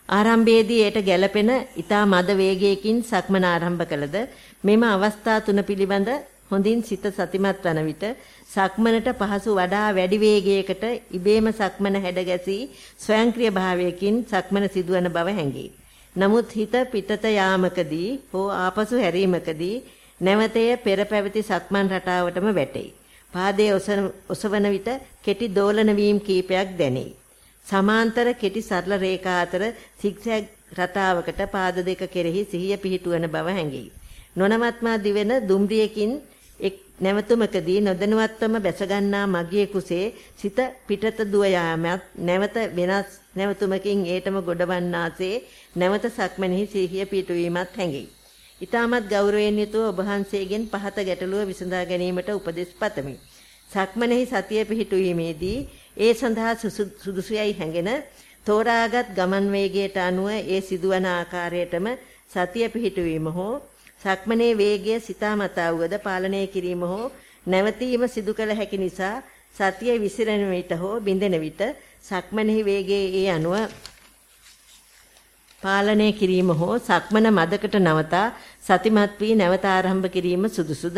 ආරම්භයේදී ඒට ගැළපෙන ඊතා මද වේගයකින් සක්මන ආරම්භ කළද මෙම අවස්ථා තුන පිළිබඳ හොඳින් සිත සතිමත් වන විට සක්මනට පහසු වඩා වැඩි වේගයකට ඉබේම සක්මන හැඩ ගැසී ස්වයංක්‍රීය භාවයකින් සක්මන සිදුවන බව හැඟේ. නමුත් හිත පිටත යාමකදී හෝ ආපසු හැරීමකදී නැවතය පෙර පැවති සක්මන් රටාවටම වැටේ. පාදයේ ඔසවන විට කෙටි දෝලන වීම කීපයක් දැනේ. සමාන්තර කෙටි සරල රේඛා අතර සිග්සැග් රටාවකට පාද දෙක කෙරෙහි සිහිය පිහිටුවන බව හැඟේ. නොනවත්මා දිවෙන දුම්රියකින් එක් නැවතුමකදී නොදැනුවත්වම බැසගන්නා මගියේ කුසේ සිත පිටත දුව යාමත් නැවත වෙනස් නැවතුමකින් ඒටම ගොඩවන්නාසේ නැවත සක්මනෙහි සිහිය පිටුවීමත් හැඟෙයි. ඊටමත් ගෞරවයෙන් යුතුව ඔබ වහන්සේගෙන් පහත ගැටලුව විසඳා ගැනීමට උපදෙස් පතමි. සක්මනෙහි සතිය පිහිටුවීමේදී ඒ සඳහා සුදුසුයයි හැඟෙන තෝරාගත් ගමන් වේගයට අනුව ඒ සිදුවන ආකාරයටම සතිය පිහිටුවීම හෝ සක්මනේ වේගය සිතාමතා වූද පාලනය කිරීම හෝ නැවතීම සිදු කළ හැකි නිසා සතිය විසිරෙන විට හෝ බිඳෙන විට සක්මනේ වේගයේ ඒ අනුව පාලනය කිරීම හෝ සක්මන මදකට නවතා සතිමත් වී නැවත ආරම්භ කිරීම සුදුසුද?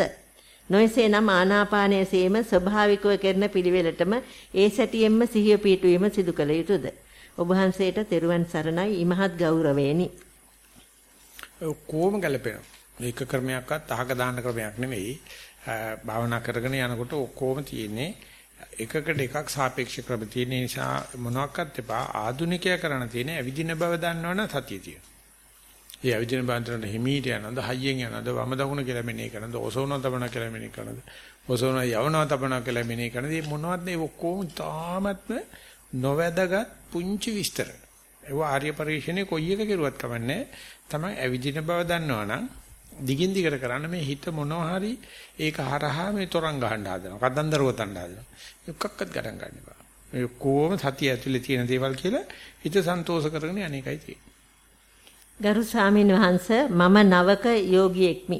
නොයසේනම් ආනාපානයසේම ස්වභාවිකව කරන පිළිවෙලටම ඒ සැටියෙන්ම සිහිය පිටුවීම සිදු කළ යුතුයද? ඔබ වහන්සේට තෙරුවන් සරණයි ඉමහත් ගෞරවේනි. කොහොම ගැලපෙනවා? මේක ක්‍රමයක්වත් අහක දාන්න ක්‍රමයක් නෙවෙයි. භාවනා කරගෙන යනකොට ඔක්කොම තියෙන්නේ එකකට එකක් සාපේක්ෂ ක්‍රම තියෙන නිසා මොනවාක්වත් එපා ආදුනිකයා කරන්න තියෙන ඇවිදින බව දන්නවනම් සතිය තියෙනවා. ඒ ඇවිදින බන්තරට හිමීට යනද හයියෙන් යනද වම දකුණ කියලා මෙනේ කරනද ඔසවන තබන කියලා මෙනේ කරනද ඔසවන යවන තබන කියලා මෙනේ කරනද මේ මොනවද මේ ඔක්කොම තාමත්ම නොවැදගත් පුංචි විස්තර. ඒව ආර්ය පරිශ්‍රණේ කොයි එක කෙරුවත් කමන්නේ තමයි ඇවිදින බව දන්නවනම් දිගින් දිගට කරන්න මේ හිත මොනවා හරි ඒක හරහා මේ තරංග ගහන්න හදනවා. කදන්දර වතන්න හදනවා. එකක්වත් ගණන් ගන්න එපා. මේ කොහොම සතිය ඇතුලේ තියෙන දේවල් කියලා හිත සන්තෝෂ කරගෙන අනේකයි තියෙන්නේ. ගරු ස්වාමීන් වහන්ස මම නවක යෝගියෙක්මි.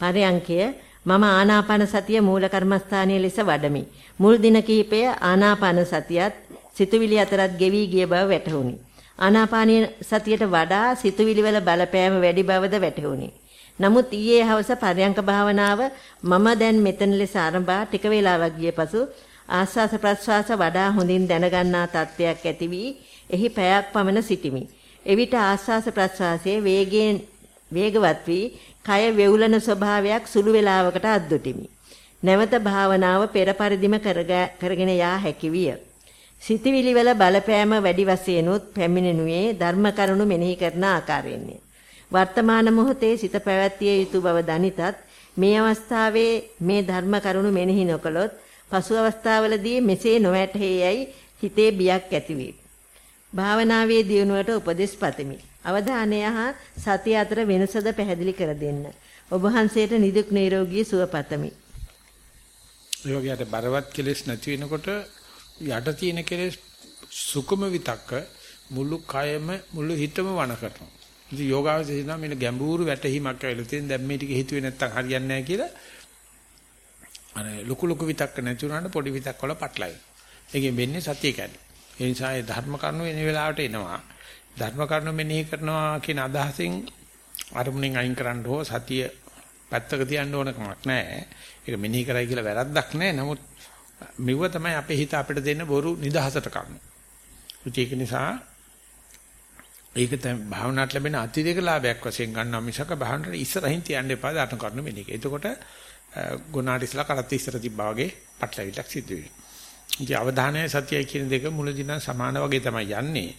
පරයන්කය මම ආනාපාන සතිය මූල කර්මස්ථානයේ ලෙස වඩමි. මුල් දින කිහිපය ආනාපාන සතියත් සිතුවිලි අතරත් ගෙවි ගිය බව වැටහුණි. ආනාපානීය සතියට වඩා සිතුවිලි වල බලපෑම වැඩි බවද වැටහුණි. නමුත් ඊයේ හවස පරයන්ක භාවනාව මම දැන් මෙතන ලෙස ආරම්භා ටික වේලාවක් ගිය පසු ආස්වාස ප්‍රස්වාස වඩා හොඳින් දැනගන්නා තත්ත්වයක් ඇති වී එහි පැයක් පමණ සිටිමි. එවිට ආස්වාස ප්‍රස්වාසයේ වේගයෙන් වේගවත් වී කය වෙවුලන ස්වභාවයක් සුළු වේලාවකට අද්දුටිමි. නැවත භාවනාව පෙර පරිදිම කරගෙන යා හැකි විය. සිතවිලි වල බලපෑම වැඩි වශයෙන්ුත් පැමිණෙනුයේ ධර්ම කරුණු මෙනෙහි කරන ආකාරයෙන්ය. වර්තමාන මොහොතේ සිත පැවැත්විය යුතු බව දනිතත් මේ අවස්ථාවේ මේ ධර්ම කරුණු මෙනෙහි නොකළොත් පසු අවස්ථාවලදී මෙසේ නොවැටහෙයයි හිතේ බියක් ඇතිවේ. භාවනාවේ දියුණුවට උපදෙස් පතමි. අවධානය හා සතිය අතර වෙනසද පැහැදිලි කර දෙන්න. ඔබ වහන්සේට නිදුක් නිරෝගී සුව පතමි. ඒ වගේ අර බරවත් කෙලෙස් නැති වෙනකොට යට තියෙන කෙලෙස් සුකුම විතක්ක මුළු කයම මුළු හිතම වණ කරනවා. ඉතින් යෝගාවචරය කියනවා මෙන්න ගැඹුරු වැටහීමක් ඇවිල්ලා තියෙන දැන් මේ ටික හිතුවේ නැත්තම් හරියන්නේ නැහැ කියලා. අර ලොකු ලොකු විතක්ක නැති වුණාට පොඩි විතක්ක වල පටලයි. ඒකෙන් වෙන්නේ සතිය කැඩේ. ඒ නිසා ඒ ධර්ම කරුණු එන වෙලාවට එනවා. ධර්ම කරුණු මෙනෙහි කරනවා කියන අදහසින් අරමුණෙන් අයින් කරන්න හෝ සතිය පැත්තක තියන්න ඕන කමක් නැහැ. ඒක මෙනෙහි කරයි කියලා වැරද්දක් නැහැ. නමුත් මෙව තමයි අපේ හිත අපිට දෙන්න බොරු නිදහසට කරුණු. ඒක නිසා ඒක තමයි භාවනාවට ලැබෙන අතිරේක ලාභයක් වශයෙන් ගන්නවා මිසක භාවනාවට ඉස්සරහින් තියන්න එපා ධර්ම කරුණු මෙනෙහි. එතකොට ගුණාට ඉස්සලා කරත් ඉස්සර තිබ්බා වගේ පටලවිලක් සිද්ධ වෙනවා. ඉතින් අවධානය සතියයි කියන දෙක මුලදී නම් සමාන වගේ තමයි යන්නේ.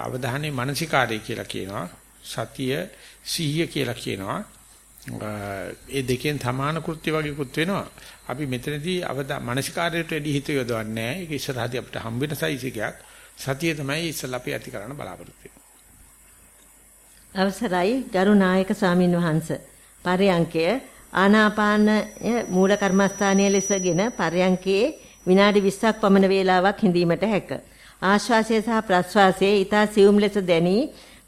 අවධානයේ මානසිකාරය කියලා කියනවා. සතිය සිහිය කියලා කියනවා. ඒ දෙකෙන් සමාන කෘත්‍ය වගේකුත් වෙනවා. අපි මෙතනදී අවදා මානසිකාරයට වැඩි හිත යොදවන්නේ නැහැ. ඒක ඉස්සරහදී අපිට හම්බ වෙන සයිස් එකක්. සතිය තමයි ඉස්සලා අපි ඇති කරන්න බලාපොරොත්තු අවසරයි ගරුනායක ස්වාමින් වහන්සේ. පරයන්කය ආනාපානය මූල කර්මස්ථානයේ ලෙසගෙන පරයන්කේ විනාඩි 20ක් පමණ වේලාවක් හිඳීමට හැක. ආශ්වාසය සහ ප්‍රශ්වාසයේ ඊතා සියුම් ලෙස දැනී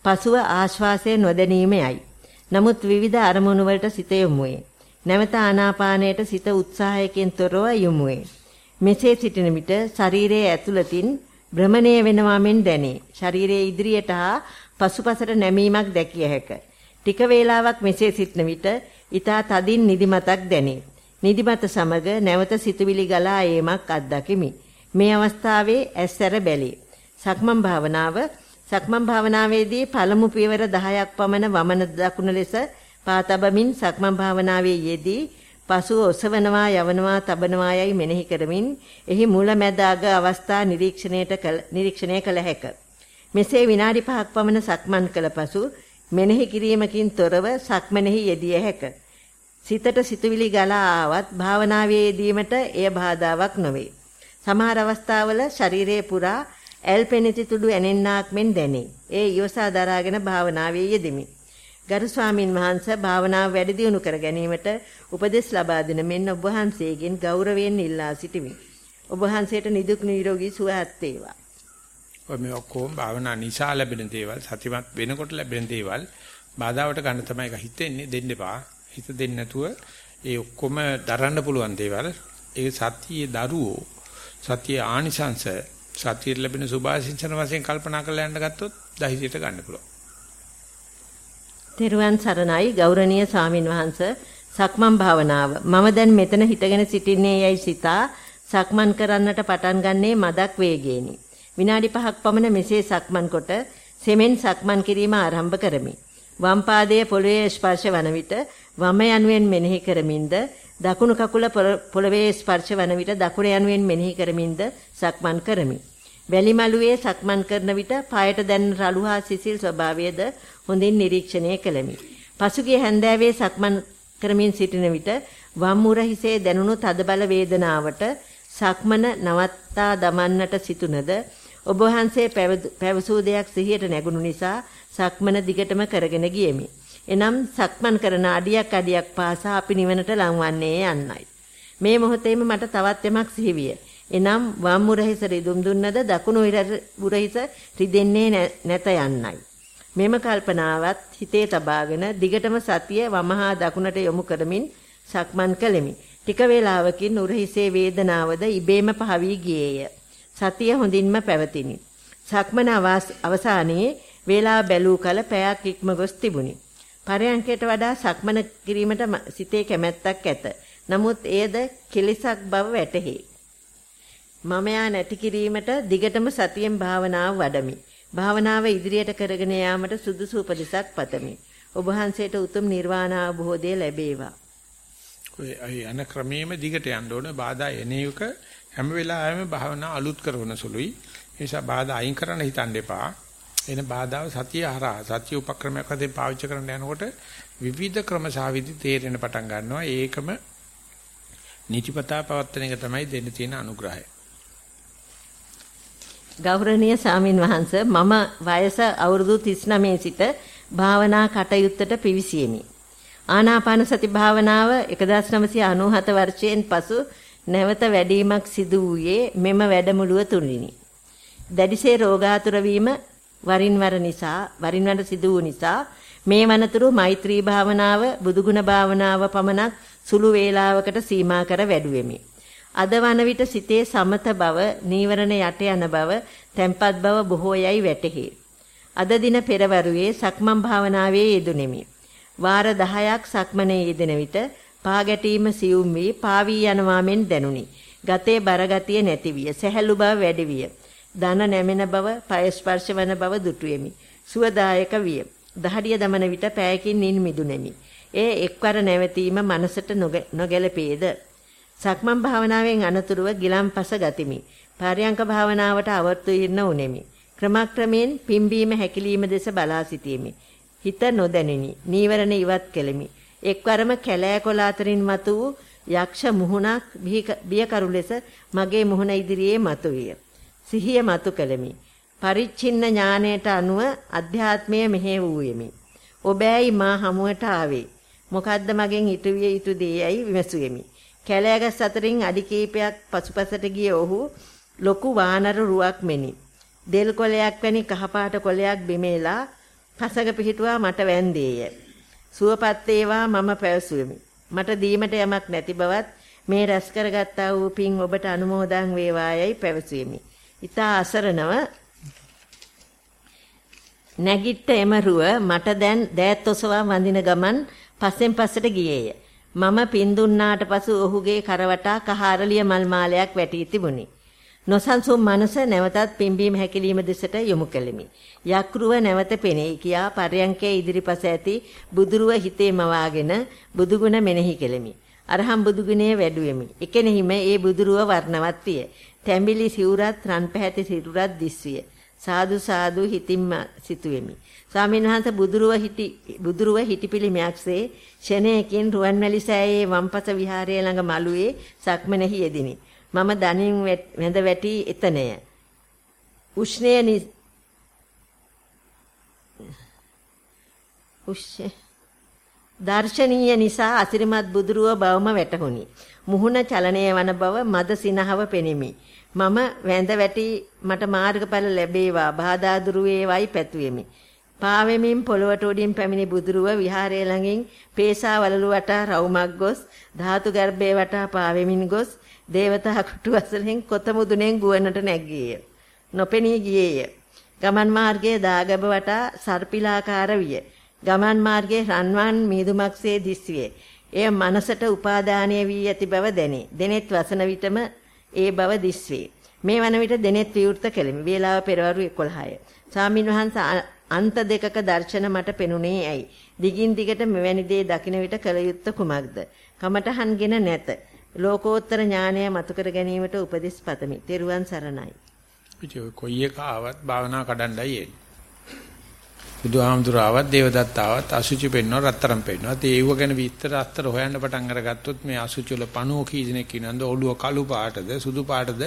පසුව ආශ්වාසය නොදැනීමයි. නමුත් විවිධ අරමුණු වලට සිත යොමු වේ. නැවත ආනාපානයට සිත උත්සාහයකින් තොරව යොමු වේ. මෙසේ සිටින විට ශරීරයේ ඇතුළතින් භ්‍රමණය වෙනවා මෙන් දැනේ. ශරීරයේ ඉදිරියට හා පසුපසට නැමීමක් දැකිය හැක. ටික වේලාවක් මෙසේ සිටින විට ඊතා තදින් නිදිමතක් දැනේ. නිදිමත සමග නැවත සිතුවිලි ගලා ඒමක් අත්දකිමි. මේ අවස්ථාවේ ඇස්සර බැලී. සක්මන් භාවනාව සක්මන් භාවනාවේදී පළමු පියවර 10ක් පමණ වමන දකුණ ලෙස පාතබමින් සක්මන් භාවනාවේ යෙදී පසුව ඔසවනවා යවනවා තබනවා යයි මෙනෙහි කරමින් එහි මුල මැද අග අවස්ථා නිරීක්ෂණයට නිරීක්ෂණය කළ හැක. මෙසේ විනාඩි 5ක් පමණ සක්මන් කළ පසු මෙනෙහි කිරීමකින් තොරව සක්මනෙහි යෙදිය හැකිය. සිතට සිතුවිලි ගලා ආවත් භාවනාවේ යෙදීමට එය බාධාවක් නොවේ. සමහර අවස්ථාවල ශරීරයේ පුරා ඇල්පෙනිති තුඩු ඇනෙන්නාක් මෙන් දැනේ. ඒ ඊවසා දරාගෙන භාවනාවේ යෙදෙමි. ගරු ස්වාමින් වහන්සේ භාවනාව වැඩි දියුණු කර ගැනීමට උපදෙස් ලබා දෙන මෙන්න ඔබ වහන්සේගෙන් ගෞරවයෙන් ඉල්ලා සිටිමි. ඔබ වහන්සේට නිදුක් නිරෝගී සුවයත් වේවා. ඔය මේ ඔක්කොම භාවනා නිසා ලැබෙන දේවල් සතිමත් වෙනකොට ලැබෙන දේවල් බාධාවට ගන්න තමයි හිතෙන්නේ දෙන්න එපා. හිත දෙන්නේ නැතුව ඒ ඔක්කොම දරන්න පුළුවන් දේවල් ඒ සතියේ දරුවෝ සතියේ ආනිසංශ සතියේ ලැබෙන සුභාසින්චන වශයෙන් කල්පනා කරලා යන්න ගත්තොත් දහිතයට ගන්න පුළුවන්. තෙරුවන් සරණයි ගෞරවනීය ස්වාමින් වහන්සේ සක්මන් භාවනාව මම දැන් මෙතන හිටගෙන සිටින්නේ යයි සිතා සක්මන් කරන්නට පටන් ගන්නේ මදක් වේගේනි. විනාඩි 5ක් පමණ මෙසේ සක්මන් කොට සෙමෙන් සක්මන් කිරීම ආරම්භ කරමි. වම් පාදයේ පොළවේ ස්පර්ශ වන විට වම යනුවෙන් මෙනෙහි කරමින්ද දකුණු කකුල පොළවේ ස්පර්ශ වන විට දකුණ යනුවෙන් මෙනෙහි කරමින්ද සක්මන් කරමි. වැලිමලුවේ සක්මන් කරන විට පායට දැනෙන රළු හා සිසිල් ස්වභාවයද හොඳින් නිරීක්ෂණය කළෙමි. පසුගිය හැන්දෑවේ සක්මන් කරමින් සිටින විට වම් මුර හිසේ දැනුණු තදබල වේදනාවට සක්මන නවත්තා දමන්නට සිටුනද ඔබ වහන්සේ පැවසූ දෙයක් සිහියට නැගුණු නිසා සක්මන දිගටම කරගෙන ගියෙමි. එනම් සක්මන් කරන අඩියක් අඩියක් පාසා අපි නිවනට ලංවන්නේ යන්නයි. මේ මොහොතේම මට තවත් යමක් සිහිවිය. එනම් වම් මුරහිස රිදුම් දුන්නද දකුණු මුරහිස රිදෙන්නේ නැත යන්නයි. මෙම කල්පනාවත් හිතේ තබාගෙන දිගටම සතිය වමහා දකුණට යොමු කරමින් සක්මන් කළෙමි. ටික වේලාවකින් උරහිසේ වේදනාවද ඉබේම පහවී ගියේය. සතිය හොඳින්ම පැවතිනි. සක්මන අවසානයේ වේලාව බැලූ කල පැයක් ඉක්ම ගොස් තිබුණි. පරයන්කයට වඩා සක්මන කිරීමට සිතේ කැමැත්තක් ඇත. නමුත් එයද කෙලෙසක් බව වැටහි. මමයා නැති කිරීමට දිගටම සතියෙන් භාවනාව වඩමි. භාවනාව ඉදිරියට කරගෙන යාමට සුදුසු උපදෙසක් පතමි. ඔබ වහන්සේට උතුම් නිර්වාණ අවබෝධය ලැබේවා. ඔය අය යන ක්‍රමයේම දිගට යන්න ඕනේ. බාධා එන එක හැම වෙලාවෙම භාවනා අලුත් කරන සුළුයි. ඒ නිසා බාධා අයින් කරන්න හිතන්න එපා. එන බාධාව සතිය හරහා සත්‍ය උපක්‍රමයක් වශයෙන් පාවිච්චි කරන්න යනකොට විවිධ ක්‍රම සාවිදි තේරෙන පටන් ගන්නවා. ඒකම නිතිපතා පවත්තන එක තමයි දෙන්න තියෙන අනුග්‍රහය. ගෞරවනීය සාමින් වහන්ස මම වයස අවුරුදු 39 සිට භාවනා කටයුත්තට පිවිසියෙමි. ආනාපාන සති භාවනාව 1997 වර්ෂයෙන් පසු නැවත වැඩිමක් සිදු වූයේ මෙම වැඩමුළුව තුලිනි. දැඩිසේ රෝගාතුර වීම වරින් වර නිසා වරින් වර සිදු වූ නිසා මේ වනතුරු මෛත්‍රී භාවනාව බුදුගුණ භාවනාව පමණක් සුළු වේලාවකට සීමා කර වැඩුවෙමි. අද වන විට සිතේ සමත බව, නීවරණ යට යන බව, තැම්පත් බව බොහෝ යයි වැටහි. අද දින පෙරවරුවේ සක්මන් භාවනාවේ යෙදුණෙමි. වාර 10ක් සක්මනේ යෙදෙන විට පා ගැටීම සියුම් වී පාවී යනවා මෙන් දැනුනි. ගතේ බරගතිය නැති විය. සැහැල්ලු බව වැඩි විය. දන නැමෙන බව, පය ස්පර්ශ වන බව දුටුවෙමි. සුවදායක විය. දහඩිය දමන විට පෑයකින් නින් මිදුනේමි. ඒ එක්වර නැවතීම මනසට නොගැලපේද. සක්මන් භාවනාවෙන් අනතුරුව ගිලම්පස ගතිමි. පාරයන්ක භාවනාවට අවර්තු ඉන්න උනේමි. ක්‍රමක්‍රමයෙන් පිම්බීම හැකිලිම දෙස බලා සිටීමි. හිත නොදැනිනි. නීවරණ ඉවත් කෙලෙමි. එක්වරම කැලෑ කොළ අතරින් මතු වූ යක්ෂ මුහුණක් බියකරු ලෙස මගේ මුහුණ ඉදිරියේ මතුවිය. සිහිය මතු කළෙමි. පරිච්ඡින්න ඥාණයට අනුව අධ්‍යාත්මය මෙහෙ වූයෙමි. ඔබෑයි මා හමුවට ආවේ. මොකද්ද මගෙන් ඉටුවිය යුතු දේයයි විමසුවෙමි. කැලෑගස් අතරින් අඩි කීපයක් පසුපසට ගිය ඔහු ලොකු වානර රුවක් මෙනි. දෙල් කොලයක් වැනි කහපාට කොලයක් බිමේලා පසඟ පිහිටුවා මට වැන්දේය. සුවපත් වේවා මම පැවසුවෙමි. මට දීමට යමක් නැති බවත් මේ රැස් කරගත්තා වූ පින් ඔබට අනුමෝදන් වේවායයි පැවසුවෙමි. ඊට අසරණව නැගිට එම රුව මට දැන් දෑත් ඔසවා වඳින ගමන් පස්සෙන් පස්සට ගියේය. මම පින් දුන්නාට පසු ඔහුගේ කරවටා කහාරලිය මල් මාලයක් වැටී තිබුණි. නොසන්සුන් මනස නැවතත් පිම්බීම හැකිලිම දෙසට යොමු කෙලිමි. යක්රුව නැවත පෙනෙයි කියා පරයන්කේ ඉදිරිපස ඇති බුදුරුව හිතේ මවාගෙන බුදුගුණ මෙනෙහි කෙලිමි. අරහම් බුදුගුණේ වැඩුවෙමි. එකෙනෙහිම ඒ බුදුරුව වර්ණවත් විය. තැඹිලි සිවුරත් රන් පැහැති සිරුරත් දිස්විය. සාදු සාදු හිතින්ම සිතුවෙමි. ස්වාමීන් වහන්සේ බුදුරුව හිටි බුදුරුව හිටිපිලිමයක්සේ ෂණයකින් රුවන්වැලි සෑයේ වම්පස විහාරයේ ළඟ මළුවේ සක්මනෙහි යෙදිනි. මම දනින් වැඳ වැටි එතනය. උෂ්ණය උෂ්‍ය දර්ශනීය නිසා අසිරිමත් බුදුරුව බවම වැටහුණි. මුහුණ චලනය වන බව මද සිනහව පෙනිමි. මම වැඳ වැටි මට මාර්ගඵල ලැබේවා බාධා දුරු වේවයි පැතුවෙමි. පාවෙමින් පොළවට උඩින් පැමිණි බුදුරුව විහාරය ළඟින් පේසා වලලු වටා රවුමක් ගොස් ධාතු ගර්භයේ වටා පාවෙමින් ගොස් දේවතා කුටු වසලෙන් කොත මුදුනෙන් ගුවනට නැග්ගේය. නොපෙනී ගියේය. ගමන් මාර්ගයේ දාගබ වටා සර්පිලාකාර විය. ගමන් මාර්ගයේ රන්වන් මීදුමක්සේ දිස්විය. එය මනසට උපාදානීය වී ඇති බව දැනේ. දෙනෙත් වසන විටම ඒ බව දිස්වේ. මේ වන විට දෙනෙත් විවෘත කෙලිමි. වේලාව පෙරවරු 11ය. ස්වාමින් වහන්සේ අන්ත දෙකක දර්ශන මට පෙනුනේ ඇයි? දිගින් දිගට මෙවැනි දේ දකින විට කල යුත්තේ කුමක්ද? කමටහන්ගෙන නැත. ලෝකෝත්තර ඥානය මතු කර ගැනීමට උපදෙස් පතමි. තෙරුවන් සරණයි. ඉතින් කොයි එක ආවත් භාවනා කඩන්නයි එන්නේ. බුදුහාමුදුර ආවත් දේවදත්ත ආවත් අසුචි පෙන්නව රත්තරන් පෙන්නව. ඒ ඒව ගැන විස්තර අස්තර හොයන්න පටන් අරගත්තොත් මේ අසුචි වල පණුව කී දෙනෙක් ඉන්නවද ඔළුව කළු පාටද සුදු පාටද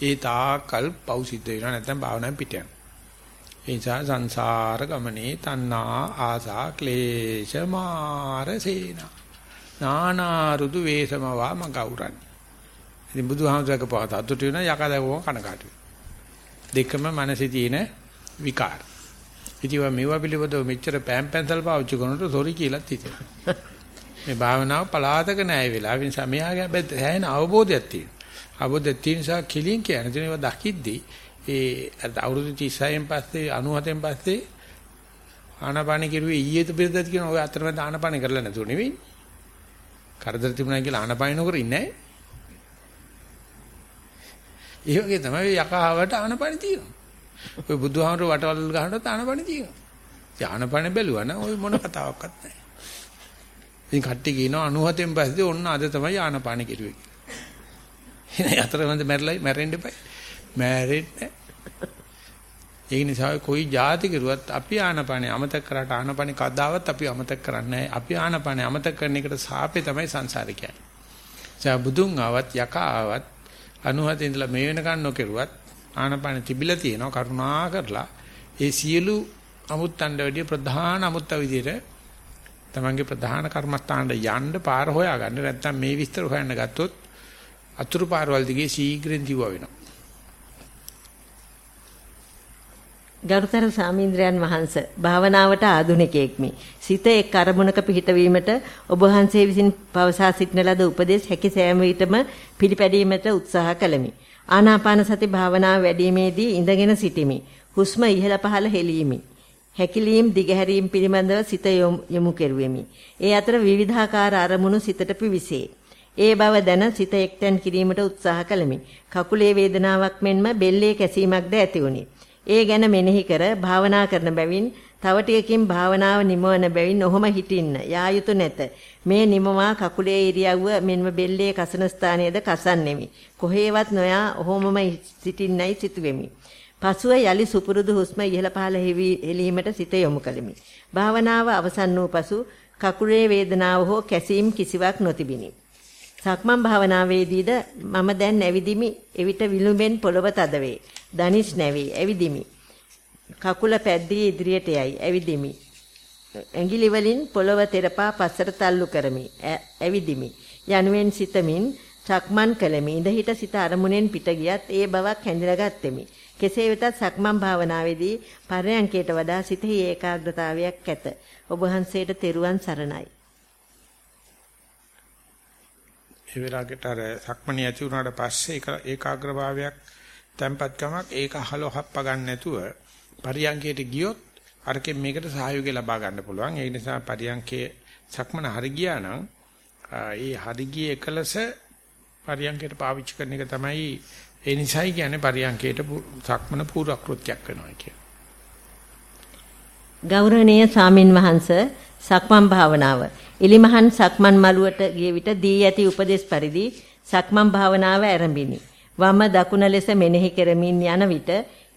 ඒ තාකල් පව් සිද්ධ වෙනවා නැත්නම් භාවනාවෙන් පිට යනවා. ඒ නිසා සංසාර ගමනේ තණ්හා ආසා ක්ලේශ මාරසේන නානාරුදු වේසමවා මගෞරන්නේ. ඉතින් බුදුහාමුදුරගේ පහත අතුට වෙන යකදවම කනකාටු. දෙකම මනසේ තියෙන විකාර. ඉතින් මේවා පිළිබඳව මෙච්චර පෑම් පැන්සල් පාවිච්චි කරනකොට සොරි කියලා හිතෙනවා. මේ භාවනාව පලාතක නැහැ වෙලා. ඒ නිසා මෙයාගේ හැබැයි හැයෙන අවබෝධයක් තියෙනවා. අවබෝධයක් තියෙන නිසා කිලින් කියන දේ ඒවා දකිද්දී ඒ අවුරුදු 36න් පස්සේ 97න් පස්සේ ආනාපාන කිරුවේ ඊයේත පෙරදත් කියන ඔය අතරමැද ආනාපාන කරලා නැතුව නෙවෙයි. කරදර තිබුණා කියලා ආනාපාන නොකර ඉන්නේ නැහැ. ඒ වගේ තමයි යකහවට ආනාපාන තියෙනවා. ඔය බුදුහාමර වටවල් ගහනකොට ආනාපාන තියෙනවා. ආනපන බැලුවා නම් ওই මොන කතාවක්වත් නැහැ. ඉතින් කට්ටිය කියනවා 97න් පස්සේ ඔන්න අද තමයි ආනපාන කෙරුවේ කියලා. එනේ අතරමැද මැරෙලා මැරෙන්න එපා. මැරෙන්නේ ඒ නිසා કોઈ જાති කරුවත් අපි ආනපනේ අමතක කරාට ආනපනේ කද්දාවත් අපි අමතක කරන්නේ අපි ආනපනේ අමතක කරන එකට සාපේ තමයි සංසාරේ කියන්නේ. ඒ බුදුන් ආවත් යක ආවත් අනුහත ඉඳලා මේ වෙනකන් නොකරුවත් ආනපනේ තිබිලා තියෙනවා කරුණා කරලා ඒ සියලු අමුත්තණ්ඩ වැඩි ප්‍රධාන අමුත්ත විදිහට තමන්ගේ ප්‍රධාන කර්මස්ථානට යන්න පාර හොයාගන්න නැත්නම් මේ විස්තර හොයන්න ගත්තොත් අතුරු පාරවල් දිගේ ශීඝ්‍රයෙන් දිවුවා වෙනවා. ගරුතර සාමීන්ද්‍රයන් වහන්ස භාවනාවට ආධුනිකයෙක්මි. සිත එක් අරමුණක පිහිටවීමට ඔබ වහන්සේ විසින් පවසා සිටින ලද උපදෙස් හැකි සෑම විටම පිළිපැදීමට උත්සාහ කළමි. ආනාපාන සති භාවනාව වැඩිීමේදී ඉඳගෙන සිටිමි. හුස්ම ඉහළ පහළ හෙලීමි. හැකිලීම් දිගහැරීම් පිළිබඳව සිත යොමු කෙරුවෙමි. ඒ අතර විවිධාකාර අරමුණු සිතට පිවිසේ. ඒ බව දැන සිත එක්තැන් කිරීමට උත්සාහ කළෙමි. කකුලේ වේදනාවක් මෙන්ම බෙල්ලේ කැසීමක්ද ඇති වුණි. ඒ ගැන මෙනෙහි කර භාවනා කරන බැවින් තව ටිකකින් භාවනාව නිමවන බැවින් ඔහොම හිටින්න යා යුතු නැත. මේ නිමවා කකුලේ ඉරියව්ව මෙන්ම බෙල්ලේ කසන ස්ථානයේද කසන්නෙමි. කොහේවත් නොයා ඔහොමම සිටින්නයි සිටුවෙමි. පසුව යලි සුපුරුදු හුස්ම ඉහළ පහළ හෙලීමට සිත යොමු කළෙමි. භාවනාව අවසන් වූ පසු කකුලේ වේදනාව හෝ කැසීම් කිසිවක් නොතිබිනි. සක්මන් භාවනාවේදීද මම දැන් ඇවිදිමි. එවිට විලුඹෙන් පොළව තද වේ. දනිස් නැවේ. ඇවිදිමි. කකුල පැද්දී ඉදිරියට යයි. ඇවිදිමි. ඇඟිලි වලින් පොළව තෙරපා පස්සට තල්ලු කරමි. ඇවිදිමි. යනුවෙන් සිතමින් සක්මන් කළෙමි. ඉඳහිට සිත අරමුණෙන් පිට ගියත් ඒ බවක් හැඳිනගත්ෙමි. කෙසේ වෙතත් සක්මන් භාවනාවේදී පරයන්කයට වඩා සිතෙහි ඒකාග්‍රතාවයක් ඇත. ඔබ වහන්සේට තෙරුවන් සරණයි. ඒ වෙලාවට අර සක්මණේ ඇති වුණාට පස්සේ ඒකාග්‍රභාවයක් tempatකමක් ඒක අහලෝ හප්ප ගන්න නැතුව පරියංකයට ගියොත් අරකින් මේකට සහයෝගය ලබා ගන්න පුළුවන්. ඒ නිසා පරියංකයේ සක්මන හරි ගියා නම් ඒ හරි ගියේ එකලස පරියංකයට පාවිච්චි කරන එක තමයි ඒ නිසයි කියන්නේ පරියංකයට සක්මන පූර්වක්‍ෘත්‍යයක් වෙනවා කියන්නේ. ගෞරවනීය සාමින් වහන්ස සක්මන් භාවනාව. ඉලිමහන් සක්මන් මළුවට ගිය විට දී ඇති උපදේශ පරිදි සක්මන් භාවනාව ආරම්භිනි. වම දකුණ ලෙස මෙනෙහි කරමින් යන විට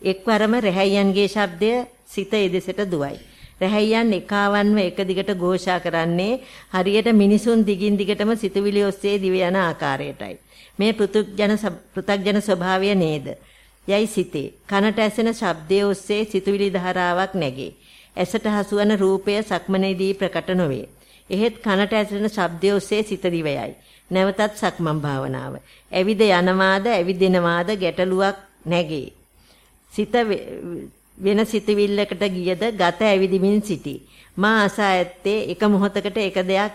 එක්වරම රැහැයන්ගේ ශබ්දය සිත එදෙසට දුවයි. රැහැයන් එකවන්ව එක දිගට ഘോഷා කරන්නේ හරියට මිනිසුන් දිගින් දිගටම සිතුවිලි ඔස්සේ දිව යන ආකාරයටයි. මේ පෘතුජන පෘතග්ජන ස්වභාවය නේද? යයි සිතේ. කනට ඇසෙන ශබ්දයේ ඔස්සේ සිතුවිලි ධාරාවක් නැගේ. ඇසට හසුවන රූපය සක්මනේදී ප්‍රකට නොවේ. එහෙත් කනට ඇසෙන ශබ්දයේ ඔස්සේ සිත දිවයයි. නැවතත් සක්මන් භාවනාව. ඇවිද යනවාද ඇවිදිනවාද ගැටලුවක් නැගේ. සිත වෙන සිතවිල්ලකට ගියද ගත ඇවිදිමින් සිටි. මා අසා ඇත්තේ එක මොහොතකට එක දෙයක්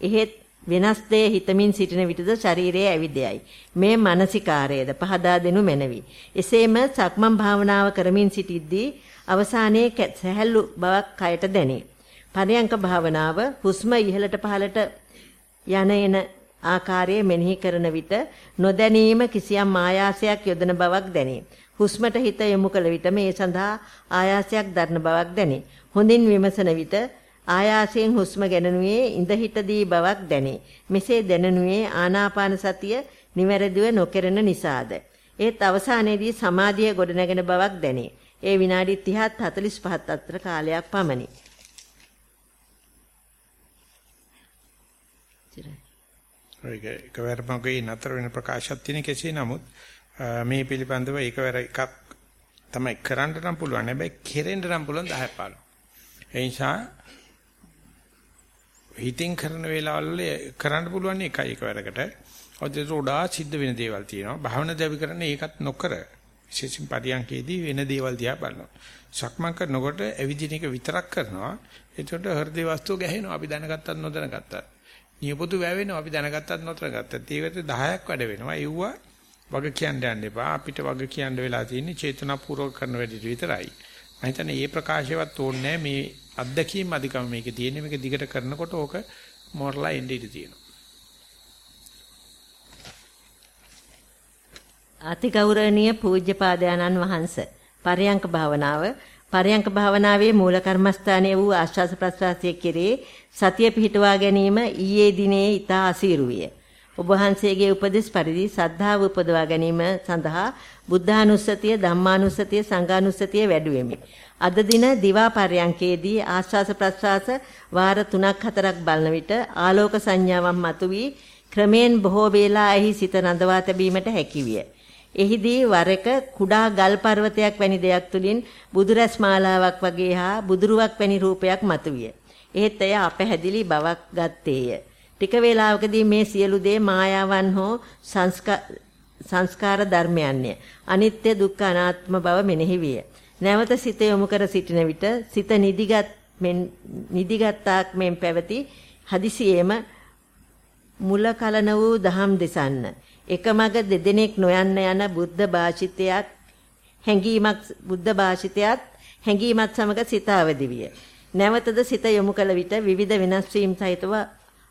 එහෙත් වෙනස් දේ හිතමින් සිටින විටද ශරීරයේ ඇවිදයයි. මේ මානසිකාරයේද පහදා දෙනු මැනවි. එසේම සක්මන් භාවනාව කරමින් සිටිද්දී අවසානයේ සැහැල්ලු බවක් කයට දැනේ. පරයන්ක භාවනාව හුස්ම ඉහළට පහළට යන එන ආකාරයේ මෙනෙහි කරන විට නොදැනීම කිසියම් ආයාසයක් යොදන බවක් දැනේ. හුස්මට හිත යොමු කළ විට මේ සඳහා ආයාසයක් දරන බවක් දැනේ. හොඳින් විමසන විට ආයාසයෙන් හුස්ම ගැනනුවේ ඉඳ හිටදී බවක් දැනේ. මෙසේ දැනනුවේ ආනාපාන සතිය නිවැරදිව නොකරන නිසාද. ඒත් අවසානයේදී සමාධිය ගොඩනැගෙන බවක් දැනේ. ඒ විනාඩි 30ත් 45ත් අතර කාලයක් පමණි. ඒක එකවරම ගේ නතර වෙන ප්‍රකාශයක් තියෙන කෙසේ නමුත් මේ පිළිබඳව එකවර එකක් තමයි කරන්න නම් පුළුවන්. හැබැයි කෙරෙන්න නම් පුළුවන් 10 15. ඒ නිසා හිතින් කරන වෙලාවල් කරන්න පුළුවන් එකයි එකවරකට. ඔතේ උඩා සිද්ධ වෙන දේවල් තියෙනවා. භාවනා දෙවි කරන්නේ ඒකත් නොකර විශේෂයෙන් පරියන්කේදී වෙන දේවල් දිහා බලනවා. සක්මන් කරනකොට ඇවිදින එක විතරක් කරනවා. එතකොට හෘද වස්තුව ගැහෙනවා. අපි දැනගත්තත් නොදැනගත්තත්. නියපොතු වැවෙනවා අපි දැනගත්තත් නොදැනගත්තත්. ඒකට 10ක් වැඩ වෙනවා. ඒවුවා වග කියන්න යන්න එපා. අපිට වග කියන්න වෙලා තියෙන්නේ චේතනාපූර්වක කරන වැඩ විතරයි. මම හිතන්නේ මේ ප්‍රකාශයවත් ඕනේ මේ අත්දැකීම් අධිකම මේකේ තියෙන්නේ. මේක දිගට කරනකොට ඕක මොරලා එන්නේ ඉඳී තියෙනවා. අතිගෞරවනීය පූජ්‍යපාදයන්න් වහන්ස පරයන්ක භාවනාව පරයන්ක භාවනාවේ මූල කර්මස්ථානයේ වූ ආශ්වාස ප්‍රශ්වාසයේ කෙරේ සතිය පිහිටුවා ගැනීම ඊයේ දිනේ ඊතා අසීරු විය. ඔබ වහන්සේගේ උපදෙස් පරිදි සද්ධාව උපදවා ගැනීම සඳහා බුද්ධානුස්සතිය, ධම්මානුස්සතිය, සංඝානුස්සතිය වැඩුවෙමි. අද දින දිවා පරයන්කේදී ආශ්වාස ප්‍රශ්වාස වාර 3ක් 4ක් බලන විට ආලෝක සංඥාවක් මතුවී ක්‍රමෙන් බොහෝ වේලා එහි සිත රඳවා තැබීමට හැකියිය. එහිදී වර එක කුඩා ගල් පර්වතයක් වැනි දෙයක් තුලින් බුදුරැස් මාලාවක් වගේ හා බුදුරුවක් වැනි රූපයක් මතුවිය. එහෙත් එය අපැහැදිලි බවක් ගත්තේය. ටික වේලාවකදී මේ සියලු දේ මායාවන් හෝ සංස්කාර ධර්මයන්ය. අනිත්‍ය දුක්ඛ අනාත්ම බව මෙනෙහි විය. නැවත සිත යොමු කර සිටින විට සිත නිදිගත් මෙන් නිදිගත්තාක් මෙන් පැවති හදිසියේම මුල කලන වූ දහම් දෙසන්න. එකමග දෙදෙනෙක් නොයන්න යන බුද්ධ භාෂිතයක් හැඟීමක් බුද්ධ භාෂිතයත් හැඟීමත් සමග සිත අවදි විය. නැවතද සිත යොමු කළ විට විවිධ වෙනස් වීම් සහිතව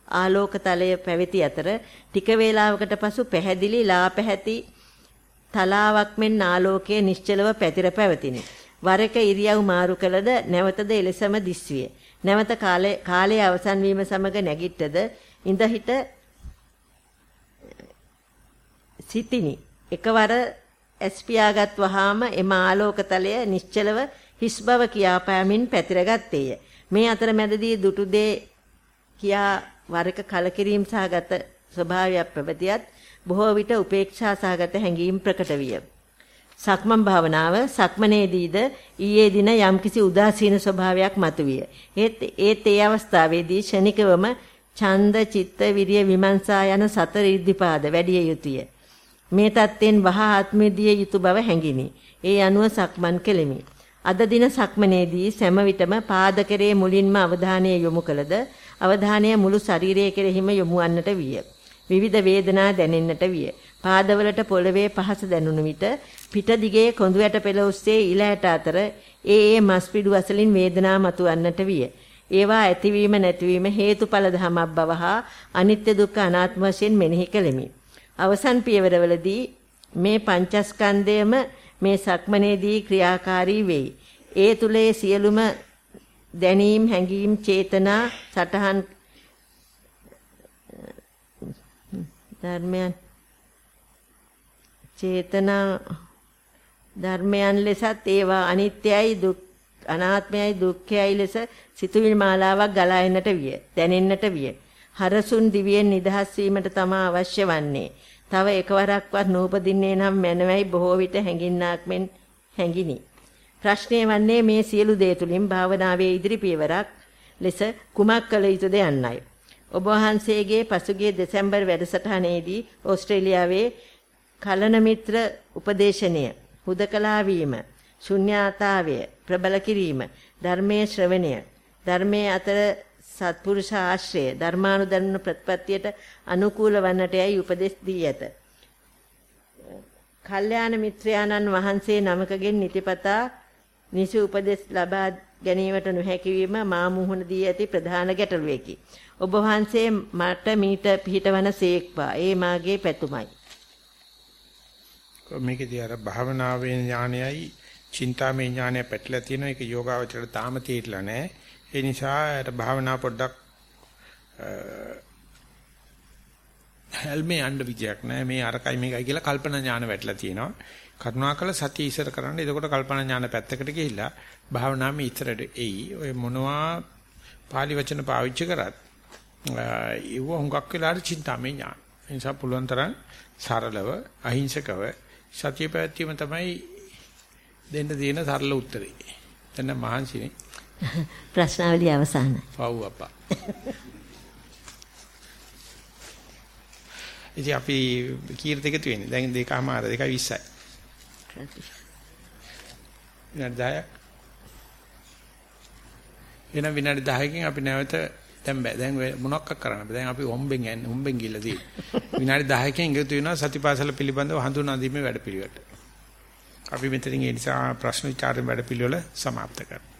ආලෝකතලය පැවති අතර ටික වේලාවකට පසු පැහැදිලි ලා පැහැති තලාවක් මෙන් ආලෝකයේ නිශ්චලව පැතිර පැවතිනි. වර එක ඉරියව් මාරු කළද නැවතද එලෙසම දිස්විය. නැවත කාලේ කාලයේ අවසන් වීම සමග නැගිට්ටද ඉඳ හිට සිටිනි. එකවර ඇස් පියාගත් වහාම එම ආලෝකතලය නිශ්චලව හිස් බව කියා පෑමින් පැතිරගත්තේය. මේ අතරමැදදී දුටු දේ කියා වරක කලකිරීම සහගත ස්වභාවයක් පැවතියත් බොහෝ විට උපේක්ෂා සහගත හැඟීම් ප්‍රකට විය. සක්මන් භාවනාව සක්මනේදීද ඊයේ දින යම්කිසි උදාසීන ස්වභාවයක් මතුවිය. ඒත් ඒත් ඒ අවස්ථාවේදී ෂණිකවම ඡන්ද චිත්ත විරිය විමර්ශා යන සතර ඉද්ධිපාද වැඩි යුතුය. මේ தත්යෙන් වහ ආත්මෙදිය යුතු බව හැඟිනි. ඒ අනුව සක්මන් කෙලිමි. අද දින සක්මනේදී සෑම විටම පාද කෙරේ මුලින්ම අවධානය යොමු කළද අවධානය මුළු ශරීරයේ කෙරෙහිම යොමු වන්නට විය. විවිධ වේදනා දැනෙන්නට විය. පාදවලට පොළවේ පහස දැනුණු විට පිට දිගේ කොඳු ඇට පෙළ ඔස්සේ ඉල ඇට අතර ඒ ඒ මස් පිඩු අසලින් වේදනා මතුවන්නට විය. ඒවා ඇතිවීම නැතිවීම හේතුඵල ධමයක් බව හා අනිත්‍ය දුක්ඛ අනාත්ම වශයෙන් මෙනෙහි කෙලෙමි. අවසන් පියවරවලදී මේ පංචස්කන්ධයම මේ සක්මනේදී ක්‍රියාකාරී වෙයි. ඒ තුලේ සියලුම දැනීම් හැඟීම් චේතනා සටහන් ධර්මයන් චේතනා ධර්මයන් ලෙසත් ඒවා අනිත්‍යයි දුක් අනාත්මයයි දුක්ඛයයි ලෙස සිතුවිලි මාලාවක් ගලා එන්නට විය දැනෙන්නට විය හරසුන් දිවියෙන් නිදහස් වීමට තමා අවශ්‍ය වන්නේ තව එකවරක්වත් නූපදින්නේ නම් මැනවයි බොහෝ විට හැඟින්නාක් මෙන් හැඟිනි ප්‍රශ්නය වන්නේ මේ සියලු දේ තුලින් භාවනාවේ ඉදිරි පියවරක් ලෙස කුමක් කළ යුතුද යන්නයි. ඔබ වහන්සේගේ පසුගිය දෙසැම්බර් වැඩසටහනේදී ඕස්ට්‍රේලියාවේ කලන මිත්‍ර උපදේශනය හුදකලා වීම, ශුන්‍යාතාවය ප්‍රබල කිරීම, ධර්මයේ ශ්‍රවණය, ධර්මයේ අතර සත්පුරුෂ ආශ්‍රය, ධර්මානුධර්ම ප්‍රතිපත්තියට අනුකූල වන්නට යයි උපදෙස් දී ඇත. කල්යාණ මිත්‍රයාණන් වහන්සේ නමකගෙන් නිතිපතා නිසි උපදෙස් ලබා ගැනීමට නොහැකි වීම මා මුහුණ දී ඇති ප්‍රධාන ගැටලුවකි. ඔබ වහන්සේ මට මීට පිහිටවන සේක්වා. ඒ මාගේ පැතුමයි. මේකදී අර භාවනාවේ ඥානයයි චින්තාමය ඥානය පැටලලා තියෙනවා. ඒක යෝගාවචරයට තාම තේරිලා නැහැ. ඒ නිසා අර භාවනා පොඩ්ඩක් හැල්මේ යන්න විදියක් නැහැ. මේ අරකයි මේකයි කියලා කල්පනා ඥාන වැටලා තියෙනවා. කරුණාකර සතිය ඉස්සර කරන්න. එතකොට කල්පනා ඥාන පැත්තකට ගිහිල්ලා භාවනාවෙ ඉතරට එයි. ඔය මොනවා pāli වචන පාවිච්චි කරත් ඒව හුඟක් වෙලාට චින්තාමය ඥාන. ඒ නිසා පුළුවන් තරම් සරලව අහිංසකව සතිය පැවැත්වීම තමයි දෙන්න තියෙන සරල උත්තරේ. දැන් මහන්සිනේ. ප්‍රශ්නාවලිය අවසానයි. පව් අප්පා. ඉතින් අපි කීයට එකතු වෙන්නේ? දැන් දෙකමාර 2:20යි. විනාඩි 10ක්. එන විනාඩි 10කින් අපි නැවත දැන් බෑ. දැන් මොනවක් කරන්න බෑ. දැන් අපි හොම්බෙන් යන්නේ. හොම්බෙන් ගිහලා තියෙන්නේ. විනාඩි 10කින් එකතු වෙනවා සතිපාසල පිළිබඳව හඳුනා දීමේ වැඩපිළිවෙලට. අපි මෙතනින් ඒ නිසා ප්‍රශ්න විචාරයෙන් වැඩපිළිවෙල સમાપ્ત කරනවා.